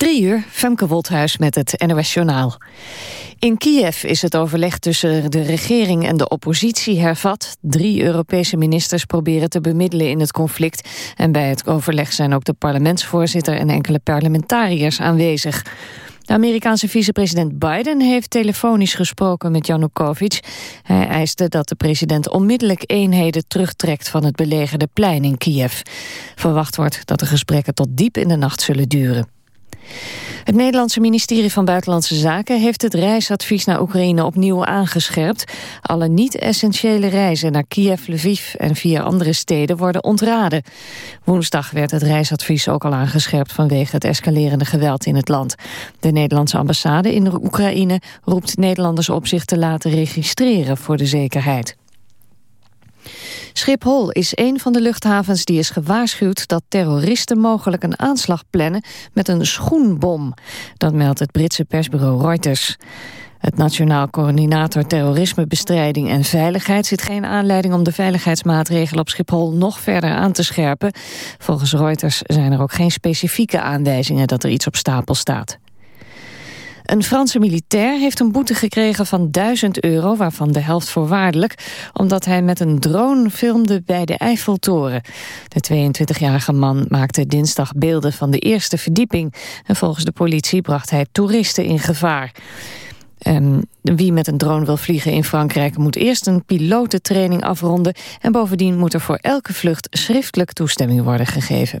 Drie uur, Femke Wolthuis met het NOS Journaal. In Kiev is het overleg tussen de regering en de oppositie hervat. Drie Europese ministers proberen te bemiddelen in het conflict. En bij het overleg zijn ook de parlementsvoorzitter en enkele parlementariërs aanwezig. De Amerikaanse vicepresident Biden heeft telefonisch gesproken met Janukovic. Hij eiste dat de president onmiddellijk eenheden terugtrekt van het belegerde plein in Kiev. Verwacht wordt dat de gesprekken tot diep in de nacht zullen duren. Het Nederlandse ministerie van Buitenlandse Zaken heeft het reisadvies naar Oekraïne opnieuw aangescherpt. Alle niet-essentiële reizen naar Kiev, Lviv en vier andere steden worden ontraden. Woensdag werd het reisadvies ook al aangescherpt vanwege het escalerende geweld in het land. De Nederlandse ambassade in Oekraïne roept Nederlanders op zich te laten registreren voor de zekerheid. Schiphol is een van de luchthavens die is gewaarschuwd dat terroristen mogelijk een aanslag plannen met een schoenbom. Dat meldt het Britse persbureau Reuters. Het Nationaal Coördinator Terrorismebestrijding en Veiligheid ziet geen aanleiding om de veiligheidsmaatregelen op Schiphol nog verder aan te scherpen. Volgens Reuters zijn er ook geen specifieke aanwijzingen dat er iets op stapel staat. Een Franse militair heeft een boete gekregen van 1000 euro, waarvan de helft voorwaardelijk, omdat hij met een drone filmde bij de Eiffeltoren. De 22-jarige man maakte dinsdag beelden van de eerste verdieping en volgens de politie bracht hij toeristen in gevaar. Um, wie met een drone wil vliegen in Frankrijk moet eerst een pilotentraining afronden en bovendien moet er voor elke vlucht schriftelijk toestemming worden gegeven.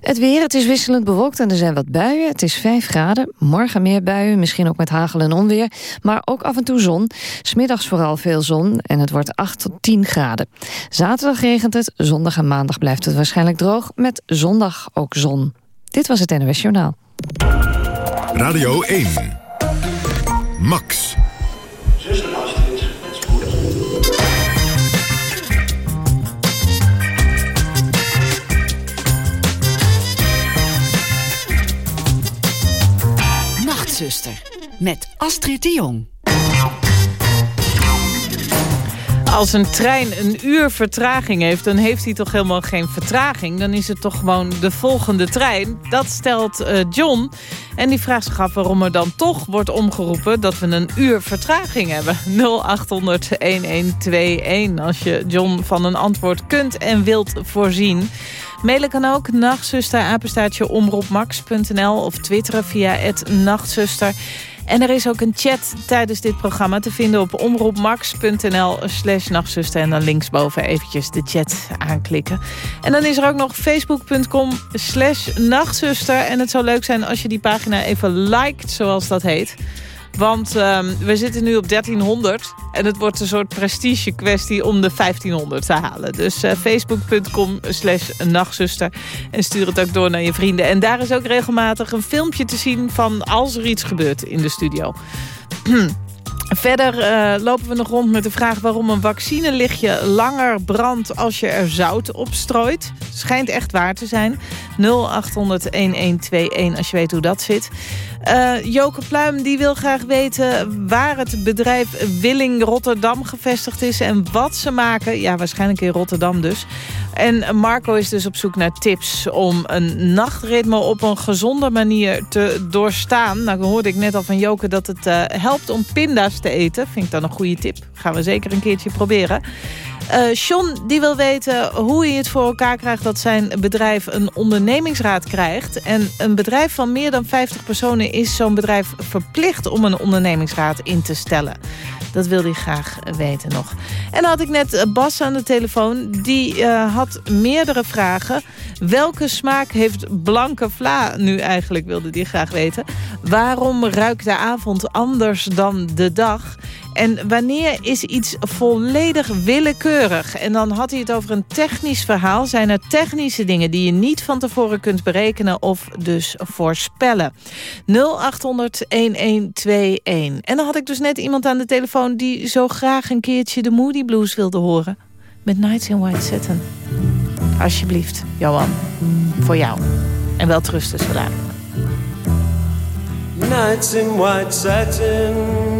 Het weer, het is wisselend bewolkt en er zijn wat buien. Het is 5 graden, morgen meer buien, misschien ook met hagel en onweer. Maar ook af en toe zon. Smiddags vooral veel zon en het wordt 8 tot 10 graden. Zaterdag regent het, zondag en maandag blijft het waarschijnlijk droog... met zondag ook zon. Dit was het NOS Journaal. Radio 1. Max. Met Astrid de Jong. Als een trein een uur vertraging heeft, dan heeft hij toch helemaal geen vertraging. Dan is het toch gewoon de volgende trein. Dat stelt uh, John. En die vraagt zich af waarom er dan toch wordt omgeroepen... dat we een uur vertraging hebben. 0800-1121 als je John van een antwoord kunt en wilt voorzien. Mailen kan ook nachtzuster, apenstaartje of twitteren via het nachtzuster. En er is ook een chat tijdens dit programma te vinden op omroepmax.nl slash nachtzuster. En dan linksboven eventjes de chat aanklikken. En dan is er ook nog facebook.com slash nachtzuster. En het zou leuk zijn als je die pagina even liked, zoals dat heet. Want um, we zitten nu op 1300. En het wordt een soort prestige kwestie om de 1500 te halen. Dus uh, facebook.com slash nachtzuster. En stuur het ook door naar je vrienden. En daar is ook regelmatig een filmpje te zien van als er iets gebeurt in de studio. Verder uh, lopen we nog rond met de vraag waarom een vaccinelichtje langer brandt als je er zout op strooit. Schijnt echt waar te zijn. 0800-1121 als je weet hoe dat zit. Uh, Joke Pluim die wil graag weten waar het bedrijf Willing Rotterdam gevestigd is... en wat ze maken. Ja, waarschijnlijk in Rotterdam dus. En Marco is dus op zoek naar tips om een nachtritme op een gezonde manier te doorstaan. Nou hoorde ik net al van Joke dat het uh, helpt om pinda's te eten. Vind ik dan een goede tip. Gaan we zeker een keertje proberen. Uh, die wil weten hoe hij het voor elkaar krijgt... dat zijn bedrijf een ondernemingsraad krijgt. En een bedrijf van meer dan 50 personen... is zo'n bedrijf verplicht om een ondernemingsraad in te stellen. Dat wilde hij graag weten nog. En dan had ik net Bas aan de telefoon. Die uh, had meerdere vragen. Welke smaak heeft blanke vla nu eigenlijk, wilde hij graag weten. Waarom ruikt de avond anders dan de dag? En wanneer is iets volledig willekeurig? En dan had hij het over een technisch verhaal. Zijn er technische dingen die je niet van tevoren kunt berekenen... of dus voorspellen? 0800-1121. En dan had ik dus net iemand aan de telefoon... die zo graag een keertje de Moody Blues wilde horen. Met Nights in White Satin. Alsjeblieft, Johan. Voor jou. En wel trusten zo Nights in white satin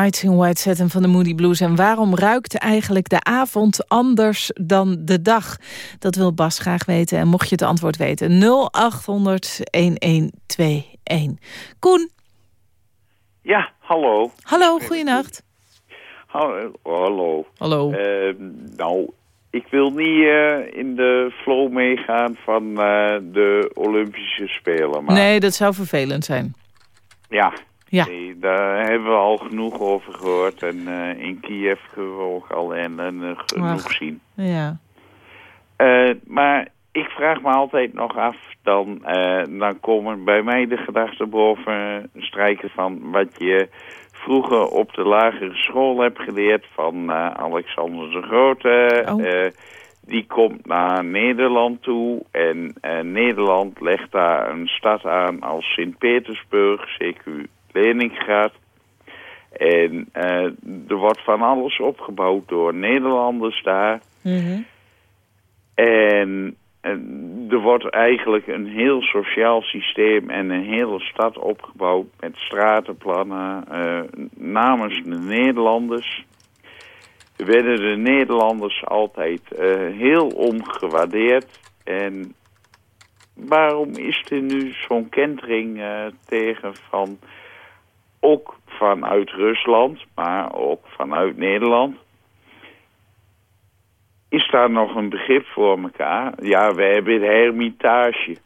Nights in White Satin van de Moody Blues. En waarom ruikt eigenlijk de avond anders dan de dag? Dat wil Bas graag weten. En mocht je het antwoord weten, 0800-1121. Koen, Ja, hallo. hallo, goeienacht. Hallo. hallo. Hallo. Eh, nou, ik wil niet eh, in de flow meegaan van eh, de Olympische Spelen. Maar Nee, dat zou vervelend zijn. ja, Ja. nee, daar hebben we al genoeg over gehoord. En eh, in Kiev kunnen we ook al en, eh, genoeg Ach. zien. Ja. Eh, maar ik vraag me altijd nog af, dan, dan komen bij mij de gedachten boven strijken van wat je vroeger op de lagere school hebt geleerd van Alexander de Grote. Oh. Die komt naar Nederland toe en Nederland legt daar een stad aan als Sint-Petersburg, CQ Leningrad. En eh, er wordt van alles opgebouwd door Nederlanders daar. Mhm. En, en er wordt eigenlijk een heel sociaal systeem en een hele stad opgebouwd met stratenplannen eh, namens de Nederlanders. Werden de Nederlanders altijd eh, heel omgewaardeerd. En waarom is er nu zo'n kentering tegen van, ook vanuit Rusland, maar ook vanuit Nederland? Is daar nog een begrip voor elkaar? Ja, we hebben het hermitage,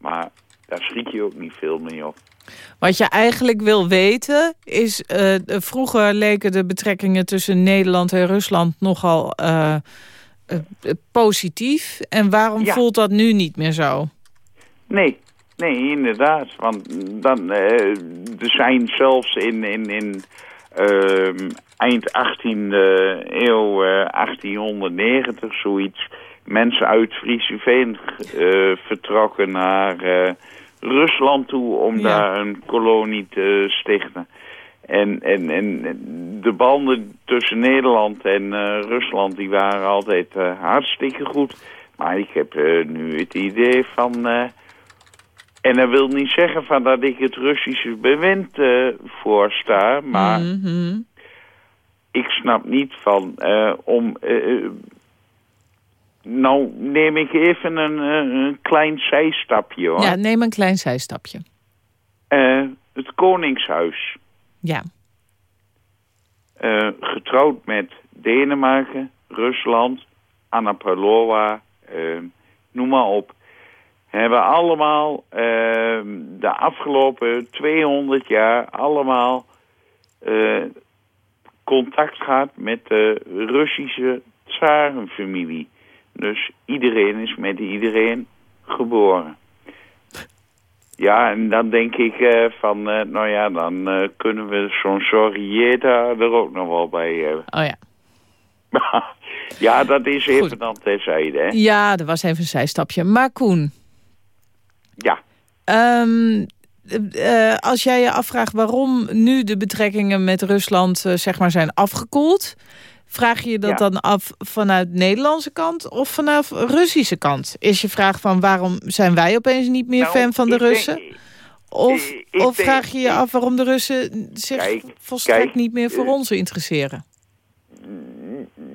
maar daar schiet je ook niet veel mee op. Wat je eigenlijk wil weten is... eh, vroeger leken de betrekkingen tussen Nederland en Rusland nogal eh, eh, positief. En waarom Ja. voelt dat nu niet meer zo? Nee, nee, inderdaad. Want dan, eh, er zijn zelfs in, in, in ehm, eind 18e eeuw, eh, 1890 zoiets, mensen uit Frieseveen eh, vertrokken naar eh, Rusland toe om Ja. daar een kolonie te stichten. En, en, en de banden tussen Nederland en eh, Rusland die waren altijd eh, hartstikke goed. Maar ik heb eh, nu het idee van... en dat wil niet zeggen van dat ik het Russische bewind eh voorsta, maar Mhm. ik snap niet van eh, om... eh, nou neem ik even een, een klein zijstapje hoor. Ja, neem een klein zijstapje. Het Koningshuis, Ja. getrouwd met Denemarken, Rusland, Anna Pavlova, noem maar op. Hebben allemaal eh, de afgelopen 200 jaar allemaal eh, contact gehad met de Russische tsarenfamilie. Dus iedereen is met iedereen geboren. Ja, en dan denk ik eh, van, eh, nou ja, dan kunnen we zo'n Sorrieta er ook nog wel bij hebben. Oh ja. ja, dat is even Goed. dan terzijde, hè. Ja, er was even een zijstapje. Maar Koen, Ja, ehm, eh, als jij je afvraagt waarom nu de betrekkingen met Rusland eh, zeg maar zijn afgekoeld... vraag je je dat Ja. dan af vanuit Nederlandse kant of vanaf Russische kant? Is je vraag van waarom zijn wij opeens niet meer Nou, fan van de denk- Russen? Of, ik- of vraag je je af waarom de Russen zich Kijk, volstrekt kijk, niet meer voor eh, ons interesseren?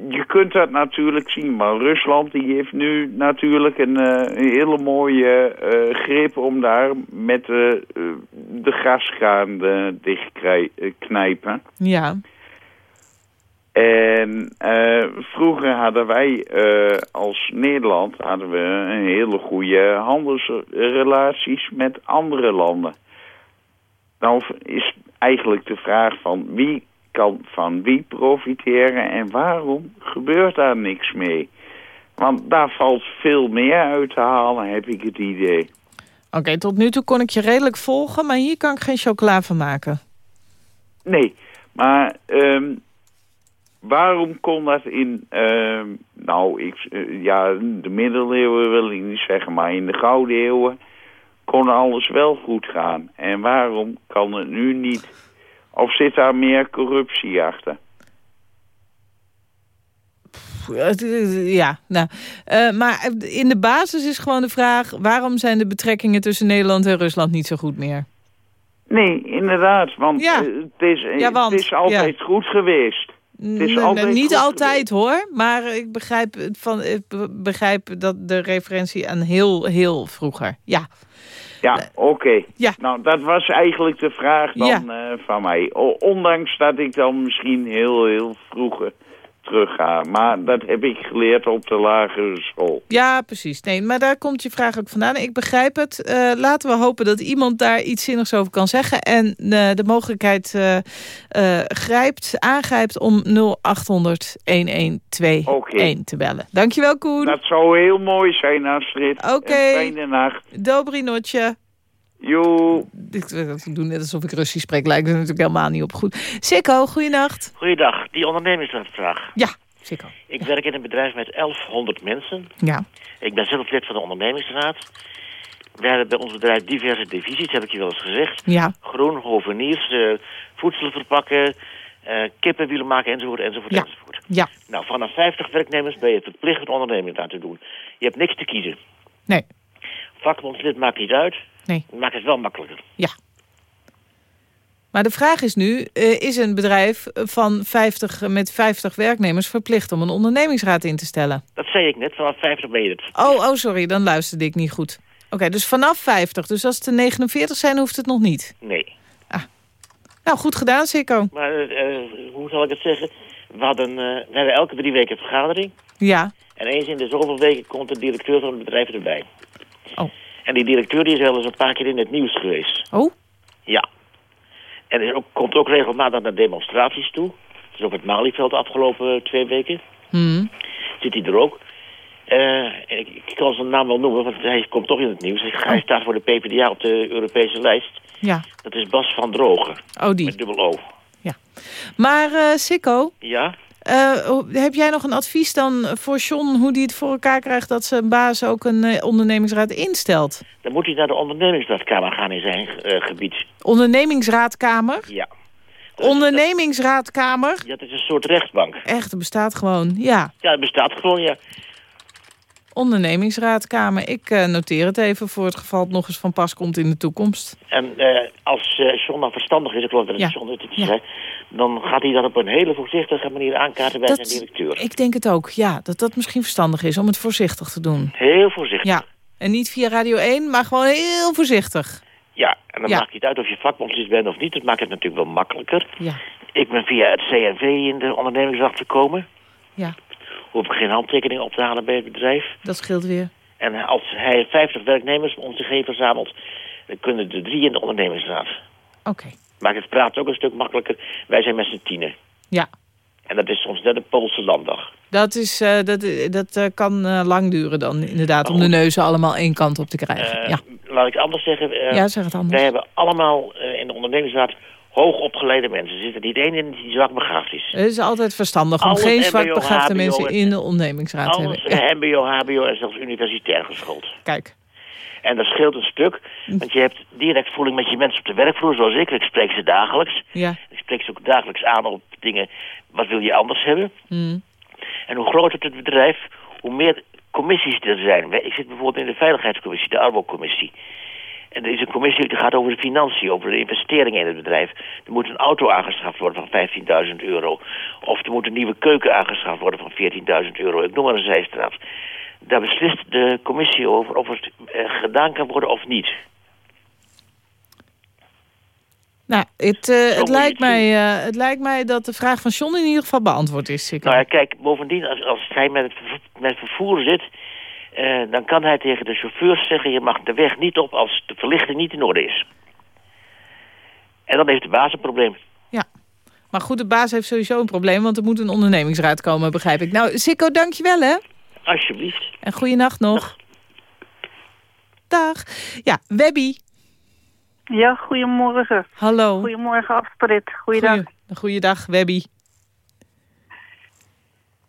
Je kunt dat natuurlijk zien, maar Rusland die heeft nu natuurlijk een, eh, een hele mooie eh, grip om daar met eh, eh, de gaskraan dicht knijpen. Ja, En vroeger hadden wij als Nederland hadden we een hele goede handelsrelaties met andere landen. Nou is eigenlijk de vraag van wie kan van wie profiteren en waarom gebeurt daar niks mee? Want daar valt veel meer uit te halen, heb ik het idee. oké, tot nu toe kon ik je redelijk volgen... maar hier kan ik geen chocola van maken. Nee, maar ehm, waarom kon dat in, ehm, nou, ik, eh, ja, de middeleeuwen wil ik niet zeggen, maar in de gouden eeuwen kon alles wel goed gaan. En waarom kan het nu niet? Of zit daar meer corruptie achter? Eh, Ja, nou. eh, maar in de basis is gewoon de vraag... waarom zijn de betrekkingen tussen Nederland en Rusland niet zo goed meer? Nee, inderdaad, want Ja. eh, het, is, Ja, want, het is altijd goed geweest. Het is altijd niet altijd hoor, maar ik begrijp, van, ik be- begrijp dat de referentie aan heel, heel vroeger. Ja, Ja, oké. Ja. Nou, dat was eigenlijk de vraag dan Ja. eh, van mij. O- ondanks dat ik dan misschien heel, heel vroeger terug ga. Maar dat heb ik geleerd op de lagere school. ja, precies. Nee, maar daar komt je vraag ook vandaan. Ik begrijp het. Eh, laten we hopen dat iemand daar iets zinnigs over kan zeggen. En eh, de mogelijkheid eh, grijpt, aangrijpt om 0800 1121 Oké. te bellen. Dankjewel Koen. Dat zou heel mooi zijn, Astrid. Oké. Fijne nacht. Dobry notje. Joe. Ik, ik doe net alsof ik Russisch spreek. Lijkt er natuurlijk helemaal niet op goed. Sikko, goeienacht. Goeiedag, die ondernemingsraadvraag. Ja, Sikko. Ik werk in een bedrijf met 1100 mensen. Ja. Ik ben zelf lid van de ondernemingsraad. We hebben bij ons bedrijf diverse divisies, heb ik je wel eens gezegd. Ja. Groen, hoveniers, eh, voedsel verpakken, eh, kippenwielen maken enzovoort, enzovoort, Ja. enzovoort. Ja, Nou, vanaf 50 werknemers ben je verplicht een onderneming te laten doen. Je hebt niks te kiezen. nee, Vakbondslid maakt niet uit. Nee. Het maakt het wel makkelijker. Maar de vraag is nu, eh, is een bedrijf van 50, met 50 werknemers verplicht om een ondernemingsraad in te stellen? Dat zei ik net, vanaf 50 ben je het. Oh, oh sorry, dan luisterde ik niet goed. Oké, dus vanaf 50. Dus als het er 49 zijn, hoeft het nog niet. Nee. Nou, goed gedaan, Sikko. Maar eh, eh, hoe zal ik het zeggen? We, hadden, we hebben elke drie weken een vergadering. Ja, En eens in de zoveel weken komt de directeur van het bedrijf erbij. Oh. En die directeur die is wel eens een paar keer in het nieuws geweest. Oh, Ja. En er ook, komt ook regelmatig naar demonstraties toe. Dus op het Malieveld de afgelopen eh, twee weken. hmm. Zit hij er ook. Eh, ik, ik kan zijn naam wel noemen, want hij komt toch in het nieuws. Hij Oh. staat voor de PvdA op de Europese lijst. ja. Dat is Bas van Drogen, Oh, die. met dubbel O. Maar eh Sikko, Ja? Eh, heb jij nog een advies dan voor John... hoe die het voor elkaar krijgt dat zijn baas ook een eh, ondernemingsraad instelt? Dan moet hij naar de ondernemingsraadkamer gaan in zijn eh, gebied. Ondernemingsraadkamer? Ja. Ondernemingsraadkamer? Ja, dat is een soort rechtbank. Echt, het bestaat gewoon. Ja, Ja, het bestaat gewoon, ja. Ondernemingsraadkamer. Ik eh, noteer het even voor het geval het nog eens van pas komt in de toekomst. En eh, als eh John dan verstandig is, ik geloof dat het Ja. John het is, Ja. hè, dan gaat hij dat op een hele voorzichtige manier aankaarten bij Dat- zijn directeur. Ik denk het ook, ja, dat dat misschien verstandig is om het voorzichtig te doen. Heel voorzichtig. Ja, en niet via Radio 1, maar gewoon heel voorzichtig. Ja, en dan Ja. maakt het uit of je vakbondslid bent of niet. Dat maakt het natuurlijk wel makkelijker. Ja, Ik ben via het CNV in de ondernemingsraad gekomen. ja, Hoef ik geen handtekening op te halen bij het bedrijf. dat scheelt weer. En als hij 50 werknemers om zich heen verzamelt... dan kunnen er drie in de ondernemingsraad. Oké, Maakt het praten ook een stuk makkelijker. Wij zijn met z'n tienen. ja. En dat is soms net een Poolse landdag. Dat, is, eh, dat, dat eh, kan eh, lang duren dan inderdaad, om de neuzen allemaal één kant op te krijgen. Eh, ja. Laat ik anders zeggen. eh, ja, zeg het anders. wij hebben allemaal eh, in de ondernemingsraad hoogopgeleide mensen. Er zit er niet één in die zwak begaafd is. Het is altijd verstandig om Alles geen zwakbegaafde mensen in de ondernemingsraad te hebben. Ja, eh, mbo, hbo en zelfs universitair geschoold. kijk. En dat scheelt een stuk, want je hebt direct voeling met je mensen op de werkvloer, zoals ik. Ik spreek ze dagelijks. Ja. Ik spreek ze ook dagelijks aan op dingen, wat wil je anders hebben? Mm. En hoe groter het bedrijf, hoe meer commissies er zijn. Ik zit bijvoorbeeld in de Veiligheidscommissie, de Arbocommissie. En er is een commissie die gaat over de financiën, over de investeringen in het bedrijf. Er moet een auto aangeschaft worden van 15.000 euro. Of er moet een nieuwe keuken aangeschaft worden van 14.000 euro. Ik noem maar een zijstraat. Daar beslist de commissie over of het eh, gedaan kan worden of niet. Nou, het, eh, het, lijkt mij, eh, het lijkt mij dat de vraag van John in ieder geval beantwoord is. Nou ja, kijk, bovendien, als, als hij met het, met het vervoer zit... eh, dan kan hij tegen de chauffeurs zeggen... je mag de weg niet op als de verlichting niet in orde is. En dan heeft de baas een probleem. Ja. Maar goed, de baas heeft sowieso een probleem, want er moet een ondernemingsraad komen, begrijp ik. Nou, Sikko, dankjewel hè. Alsjeblieft. En goeienacht nog. Dag. Ja, Webby. Ja, goedemorgen. Hallo. Goedemorgen, Astrid. Goeiedag. Goeie- Goeiedag, Webby.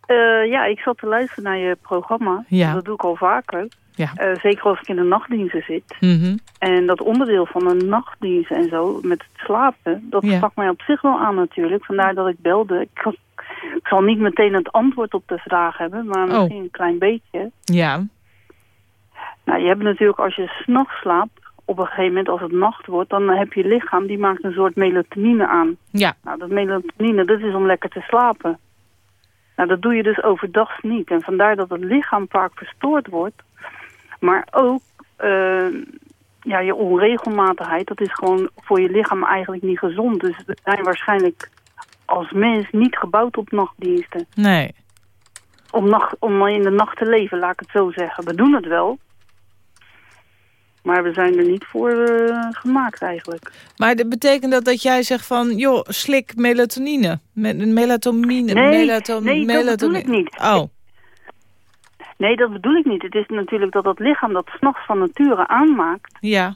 Eh, ja, ik zat te luisteren naar je programma. Ja. Dat doe ik al vaker. Ja. Eh, zeker als ik in de nachtdiensten zit. Mhm. En dat onderdeel van de nachtdienst en zo, met het slapen, dat Ja. mij op zich wel aan natuurlijk. Vandaar dat ik belde. Ik, kan- ik zal niet meteen het antwoord op de vraag hebben, maar Oh. misschien een klein beetje. Ja. Nou, je hebt natuurlijk als je s'nachts slaapt, op een gegeven moment als het nacht wordt, dan heb je lichaam die maakt een soort melatonine aan. Ja. Nou, dat melatonine, dat is om lekker te slapen. Nou, dat doe je dus overdag niet. En vandaar dat het lichaam vaak verstoord wordt. Maar ook eh, ja, je onregelmatigheid, dat is gewoon voor je lichaam eigenlijk niet gezond. Dus we zijn waarschijnlijk als mens niet gebouwd op nachtdiensten. Nee. Om, nacht, om in de nacht te leven, laat ik het zo zeggen. We doen het wel. Maar we zijn er niet voor eh, gemaakt eigenlijk. Maar dat betekent dat dat jij zegt van, joh, slik melatonine. Met melatonine. Nee, nee, dat bedoel ik niet. Oh, Nee, dat bedoel ik niet. Het is natuurlijk dat het lichaam dat s'nachts van nature aanmaakt. ja.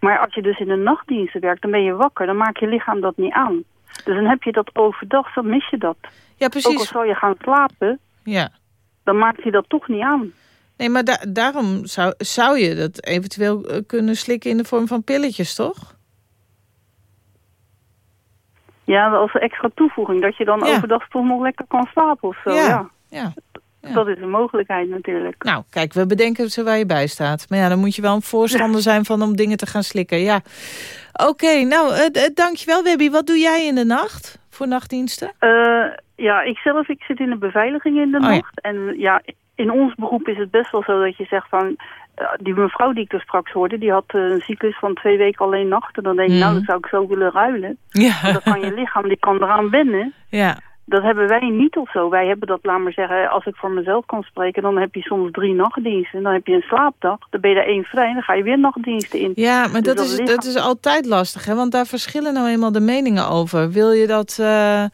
Maar als je dus in de nachtdiensten werkt, dan ben je wakker. Dan maakt je lichaam dat niet aan. Dus dan heb je dat overdag, dan mis je dat. Ja, Ook al precies. zou je gaan slapen, Ja. dan maakt hij dat toch niet aan. Nee, maar da- daarom zou, zou je dat eventueel eh, kunnen slikken in de vorm van pilletjes, toch? Ja, als extra toevoeging. Dat je dan Ja. overdag toch nog lekker kan slapen of zo. Ja. Ja. Dat is een mogelijkheid natuurlijk. Nou, kijk, we bedenken ze waar je bij staat. Maar ja, dan moet je wel een voorstander zijn van om dingen te gaan slikken. Ja. Oké, nou, eh, dankjewel Webby. Wat doe jij in de nacht voor nachtdiensten? Ja, ik zelf, ik zit in de beveiliging in de Oh, nacht. En ja, in ons beroep is het best wel zo dat je zegt van... eh, die mevrouw die ik er straks hoorde, die had eh, een cyclus van twee weken alleen nachten. Dan denk je, Mhm. nou, dat zou ik zo willen ruilen. Ja. Want dan kan je lichaam, die kan eraan wennen. ja. Dat hebben wij niet of zo. Wij hebben dat, laat maar zeggen, als ik voor mezelf kan spreken... dan heb je soms drie nachtdiensten. Dan heb je een slaapdag. Dan ben je er één vrij en dan ga je weer nachtdiensten in. Ja, maar Dus dat dat is, lichaam- dat is altijd lastig, hè? Want daar verschillen nou eenmaal de meningen over. Wil je dat... eh,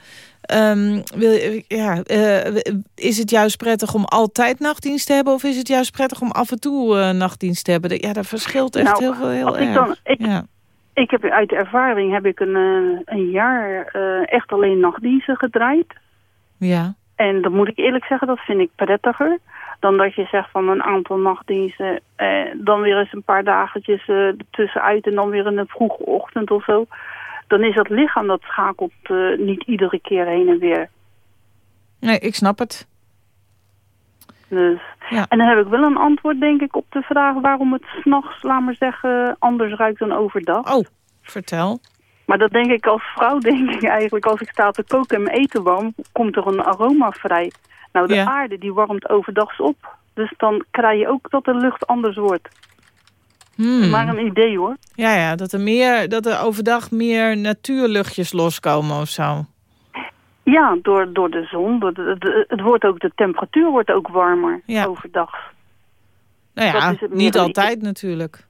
ehm, wil ja, eh, is het juist prettig om altijd nachtdienst te hebben... of is het juist prettig om af en toe eh, nachtdienst te hebben? Ja, dat verschilt echt Nou, heel veel heel als ik erg. dan- ik- ja. Ik heb uit ervaring heb ik een, eh, een jaar echt alleen nachtdiensten gedraaid. ja. En dan moet ik eerlijk zeggen, dat vind ik prettiger. Dan dat je zegt van een aantal nachtdiensten. Dan weer eens een paar dagetjes tussenuit en dan weer in een vroege ochtend of zo. Dan is dat lichaam dat schakelt eh, niet iedere keer heen en weer. Nee, ik snap het. Dus. Ja. En dan heb ik wel een antwoord denk ik op de vraag waarom het s'nachts, laat maar zeggen, anders ruikt dan overdag. Oh, vertel. Maar dat denk ik als vrouw, denk ik eigenlijk, als ik sta te koken en mijn eten warm, komt er een aroma vrij. Nou, de Ja. aarde die warmt overdags op. Dus dan krijg je ook dat de lucht anders wordt. Hmm. Maar een idee hoor. Ja, ja, dat er, meer, dat er overdag meer natuurluchtjes loskomen of zo. Ja, door, door de zon. Door de, de- het wordt ook, de temperatuur wordt ook warmer Ja. overdag. Nou ja, niet altijd natuurlijk.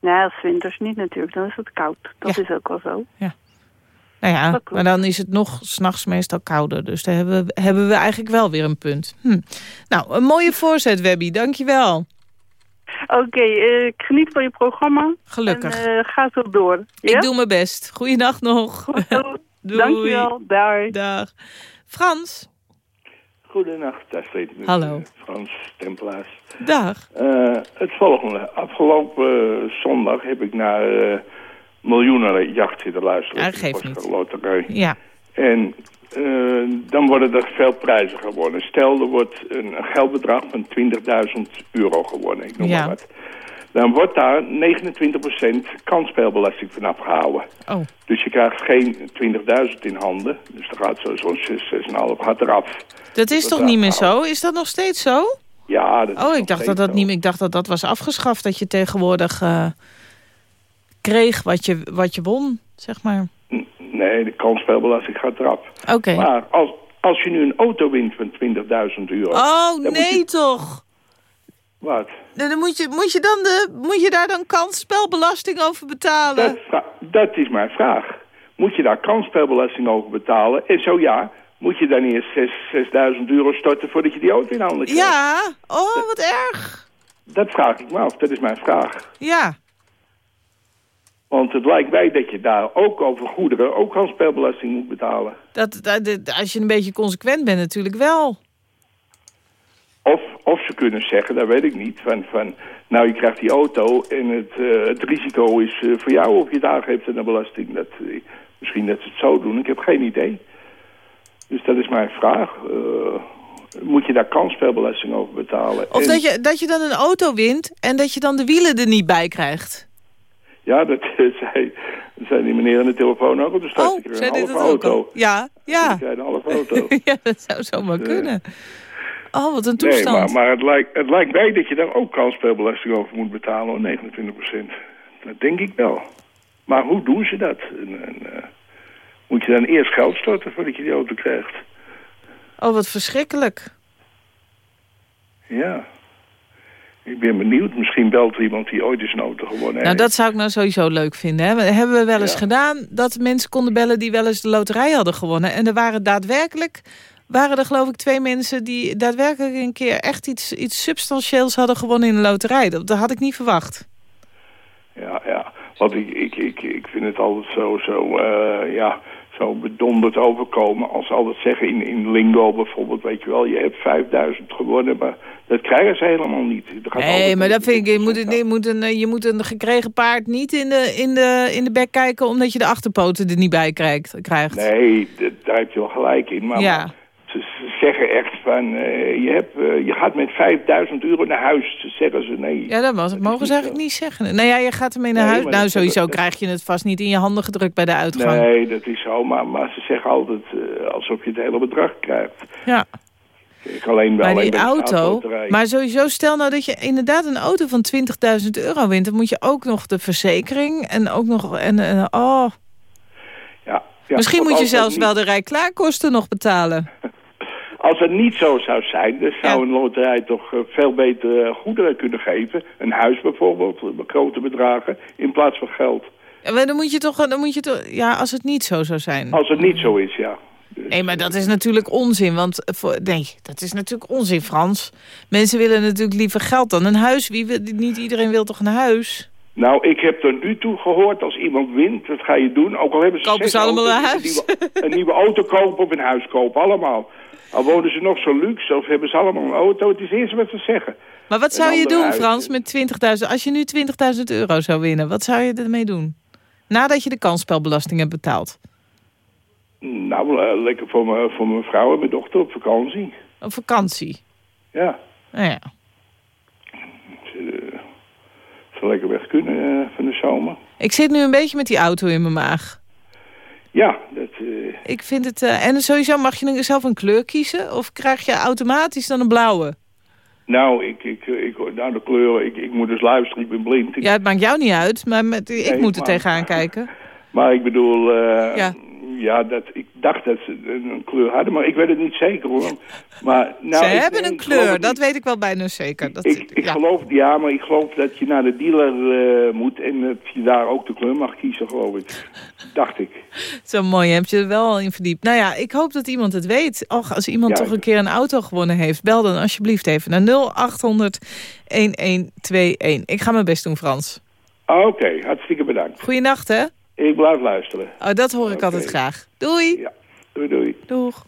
Nee, dat is winters niet natuurlijk. Dan is het koud. Dat Ja. is ook wel zo. Nou ja, Dat klopt. maar dan is het nog s'nachts meestal kouder. Dus daar hebben we, hebben we eigenlijk wel weer een punt. Hm. Nou, een mooie voorzet, Webby. Dankjewel. Oké, eh, ik geniet van je programma. Gelukkig. En eh, ga zo door. Ja? Ik doe mijn best. Goeiedag nog. Doei. Dankjewel. Dag. Dag. Frans. Goedenacht, daar spreekt Hallo. eh, Frans Tempelaars. Dag. Eh, het volgende. Afgelopen zondag heb ik naar eh miljoenenjacht zitten luisteren. Ja, op de geeft Postcode Loterij. Ja. En eh, worden er veel prijzen gewonnen. Stel, er wordt een, geldbedrag van 20.000 euro gewonnen. Ik noem Ja. maar wat. Dan wordt daar 29% kansspelbelasting van afgehouden. Oh. Dus je krijgt geen 20.000 in handen. Dus dan gaat zo- zo'n 6, 6,5 gaat eraf. Dat is Dat toch niet meer zo? Is dat nog steeds zo? Ja, dat Oh, ik dacht dat dat zo. niet meer. Ik dacht dat dat was afgeschaft. Dat je tegenwoordig eh, kreeg wat je, wat je won, zeg maar. Nee, de kansspelbelasting gaat eraf. Oké. Maar als, als je nu een auto wint van 20.000 euro... Oh, nee je- toch? Wat? Dan moet je, moet, je dan de, moet je daar dan kansspelbelasting over betalen? Dat, dat is mijn vraag. Moet je daar kansspelbelasting over betalen? En zo ja, moet je dan eerst 6 6000 euro storten voordat je die auto in handen krijgt? Ja? Oh, wat erg. Dat vraag ik me af, dat is mijn vraag. Ja. Want het lijkt mij dat je daar ook over goederen ook kansspelbelasting moet betalen. Dat, als je een beetje consequent bent natuurlijk wel. Of, of ze kunnen zeggen, dat weet ik niet, van, van nou je krijgt die auto en het, eh, het risico is eh, voor jou of je het aangeeft aan de belasting. Dat, eh, misschien dat ze het zo doen, ik heb geen idee. Dus dat is mijn vraag. Moet je daar kansspelbelasting over betalen? Of En- dat, je, dat je dan een auto wint en dat je dan de wielen er niet bij krijgt. Ja, dat zei, zei die meneer aan de telefoon ook op de stad. Oh, een deed halve ook auto. al. Ja, ja. Een halve auto. ja, dat zou zomaar Dus, kunnen. Oh, wat een Nee, toestand. maar, maar het, lijkt, het lijkt mij dat je daar ook kansspelbelasting over moet betalen, hoor, 29% Dat denk ik wel. Maar hoe doen ze dat? En, en, eh, moet je dan eerst geld storten voordat je die auto krijgt? Oh, wat verschrikkelijk. Ja. Ik ben benieuwd. Misschien belt er iemand die ooit eens een auto gewonnen Nou, heeft. dat zou ik nou sowieso leuk vinden. Hè? Hebben we wel eens Ja. gedaan dat mensen konden bellen die wel eens de loterij hadden gewonnen. En er waren daadwerkelijk, waren er geloof ik twee mensen die daadwerkelijk een keer echt iets, iets substantieels hadden gewonnen in de loterij. Dat, dat had ik niet verwacht. Ja, ja. Want ik, ik, ik, ik vind het altijd zo, zo, eh, ja, zo bedonderd overkomen als altijd zeggen in, in lingo bijvoorbeeld, weet je wel, je hebt 5000 gewonnen, maar dat krijgen ze helemaal niet. Nee, maar dat vind ik, je moet, het- je, moet een, je moet een gekregen paard niet in de, in, de, in de bek kijken... omdat je de achterpoten er niet bij krijgt. krijgt. Nee, daar heb je wel gelijk in. Maar, Ja. maar ze, ze zeggen echt van, eh, je, hebt, eh, je gaat met 5000 euro naar huis. Ze zeggen ze nee. Ja, dat was, mogen ze eigenlijk zo. niet zeggen. Nou ja, je gaat ermee naar Nee, huis. Nou, sowieso dat- krijg je het vast niet in je handen gedrukt bij de uitgang. Nee, dat is zo. Maar, maar ze zeggen altijd eh, alsof je het hele bedrag krijgt. Ja. Ik alleen wel Maar alleen die auto... Maar sowieso, stel nou dat je inderdaad een auto van 20.000 euro wint... dan moet je ook nog de verzekering en ook nog... En, en, oh, ja, ja, misschien moet je zelfs niet- wel de rijklaarkosten nog betalen. Als het niet zo zou zijn, dan zou een loterij toch eh, veel beter eh, goederen kunnen geven. Een huis bijvoorbeeld, eh, grote bedragen, in plaats van geld. Ja, Maar dan moet je toch... Dan moet je toch ja, als het niet zo zou zijn. Als het niet zo is, ja. Dus, Nee, maar dat is natuurlijk onzin. Want eh, voor, nee, dat is natuurlijk onzin, Frans. Mensen willen natuurlijk liever geld dan een huis. Wie wil, niet iedereen wil toch een huis? Nou, ik heb tot nu toe gehoord, als iemand wint, wat ga je doen? Ook al hebben ze, Kopen ze allemaal auto's, een huis? nieuwe, een nieuwe auto kopen of een huis kopen, allemaal. Al wonen ze nog zo luxe of hebben ze allemaal een auto, het is het eerste wat ze zeggen. Maar wat zou je doen. Frans, met 20.000? Als je nu 20.000 euro zou winnen, wat zou je ermee doen? Nadat je de kansspelbelasting hebt betaald. Nou, eh, lekker voor, me, voor mijn vrouw en mijn dochter op vakantie. Een vakantie. Ja, Nou ja. ze, eh, ze lekker weg kunnen eh, van de zomer. Ik zit nu een beetje met die auto in mijn maag. Ja, dat... Ik vind het... eh, en sowieso mag je zelf een kleur kiezen? Of krijg je automatisch dan een blauwe? nou, ik, ik, ik, nou, de kleuren, ik, ik moet dus luisteren, ik ben blind. Ik- Ja, het maakt jou niet uit, maar met, ik Nee, moet er maar- tegenaan kijken. Maar ik bedoel, eh, Ja. Ja. dat, ik dacht dat ze een kleur hadden, maar ik weet het niet zeker hoor. Maar, nou, Ze hebben een kleur, dat weet ik wel bijna zeker. Dat, Ik, ik ja. geloof, ja, maar ik geloof dat je naar de dealer eh, moet en dat je daar ook de kleur mag kiezen, geloof ik. Dacht ik. Zo mooi, je hebt je er wel al in verdiept. Nou ja, ik hoop dat iemand het weet. Och, als iemand Ja, toch een keer een auto gewonnen heeft... bel dan alsjeblieft even naar 0800 1121. Ik ga mijn best doen, Frans. Oké, hartstikke bedankt. Goeienacht, hè? Ik blijf luisteren. Oh, dat hoor ik altijd graag. Doei. Ja, doei doei. Doeg.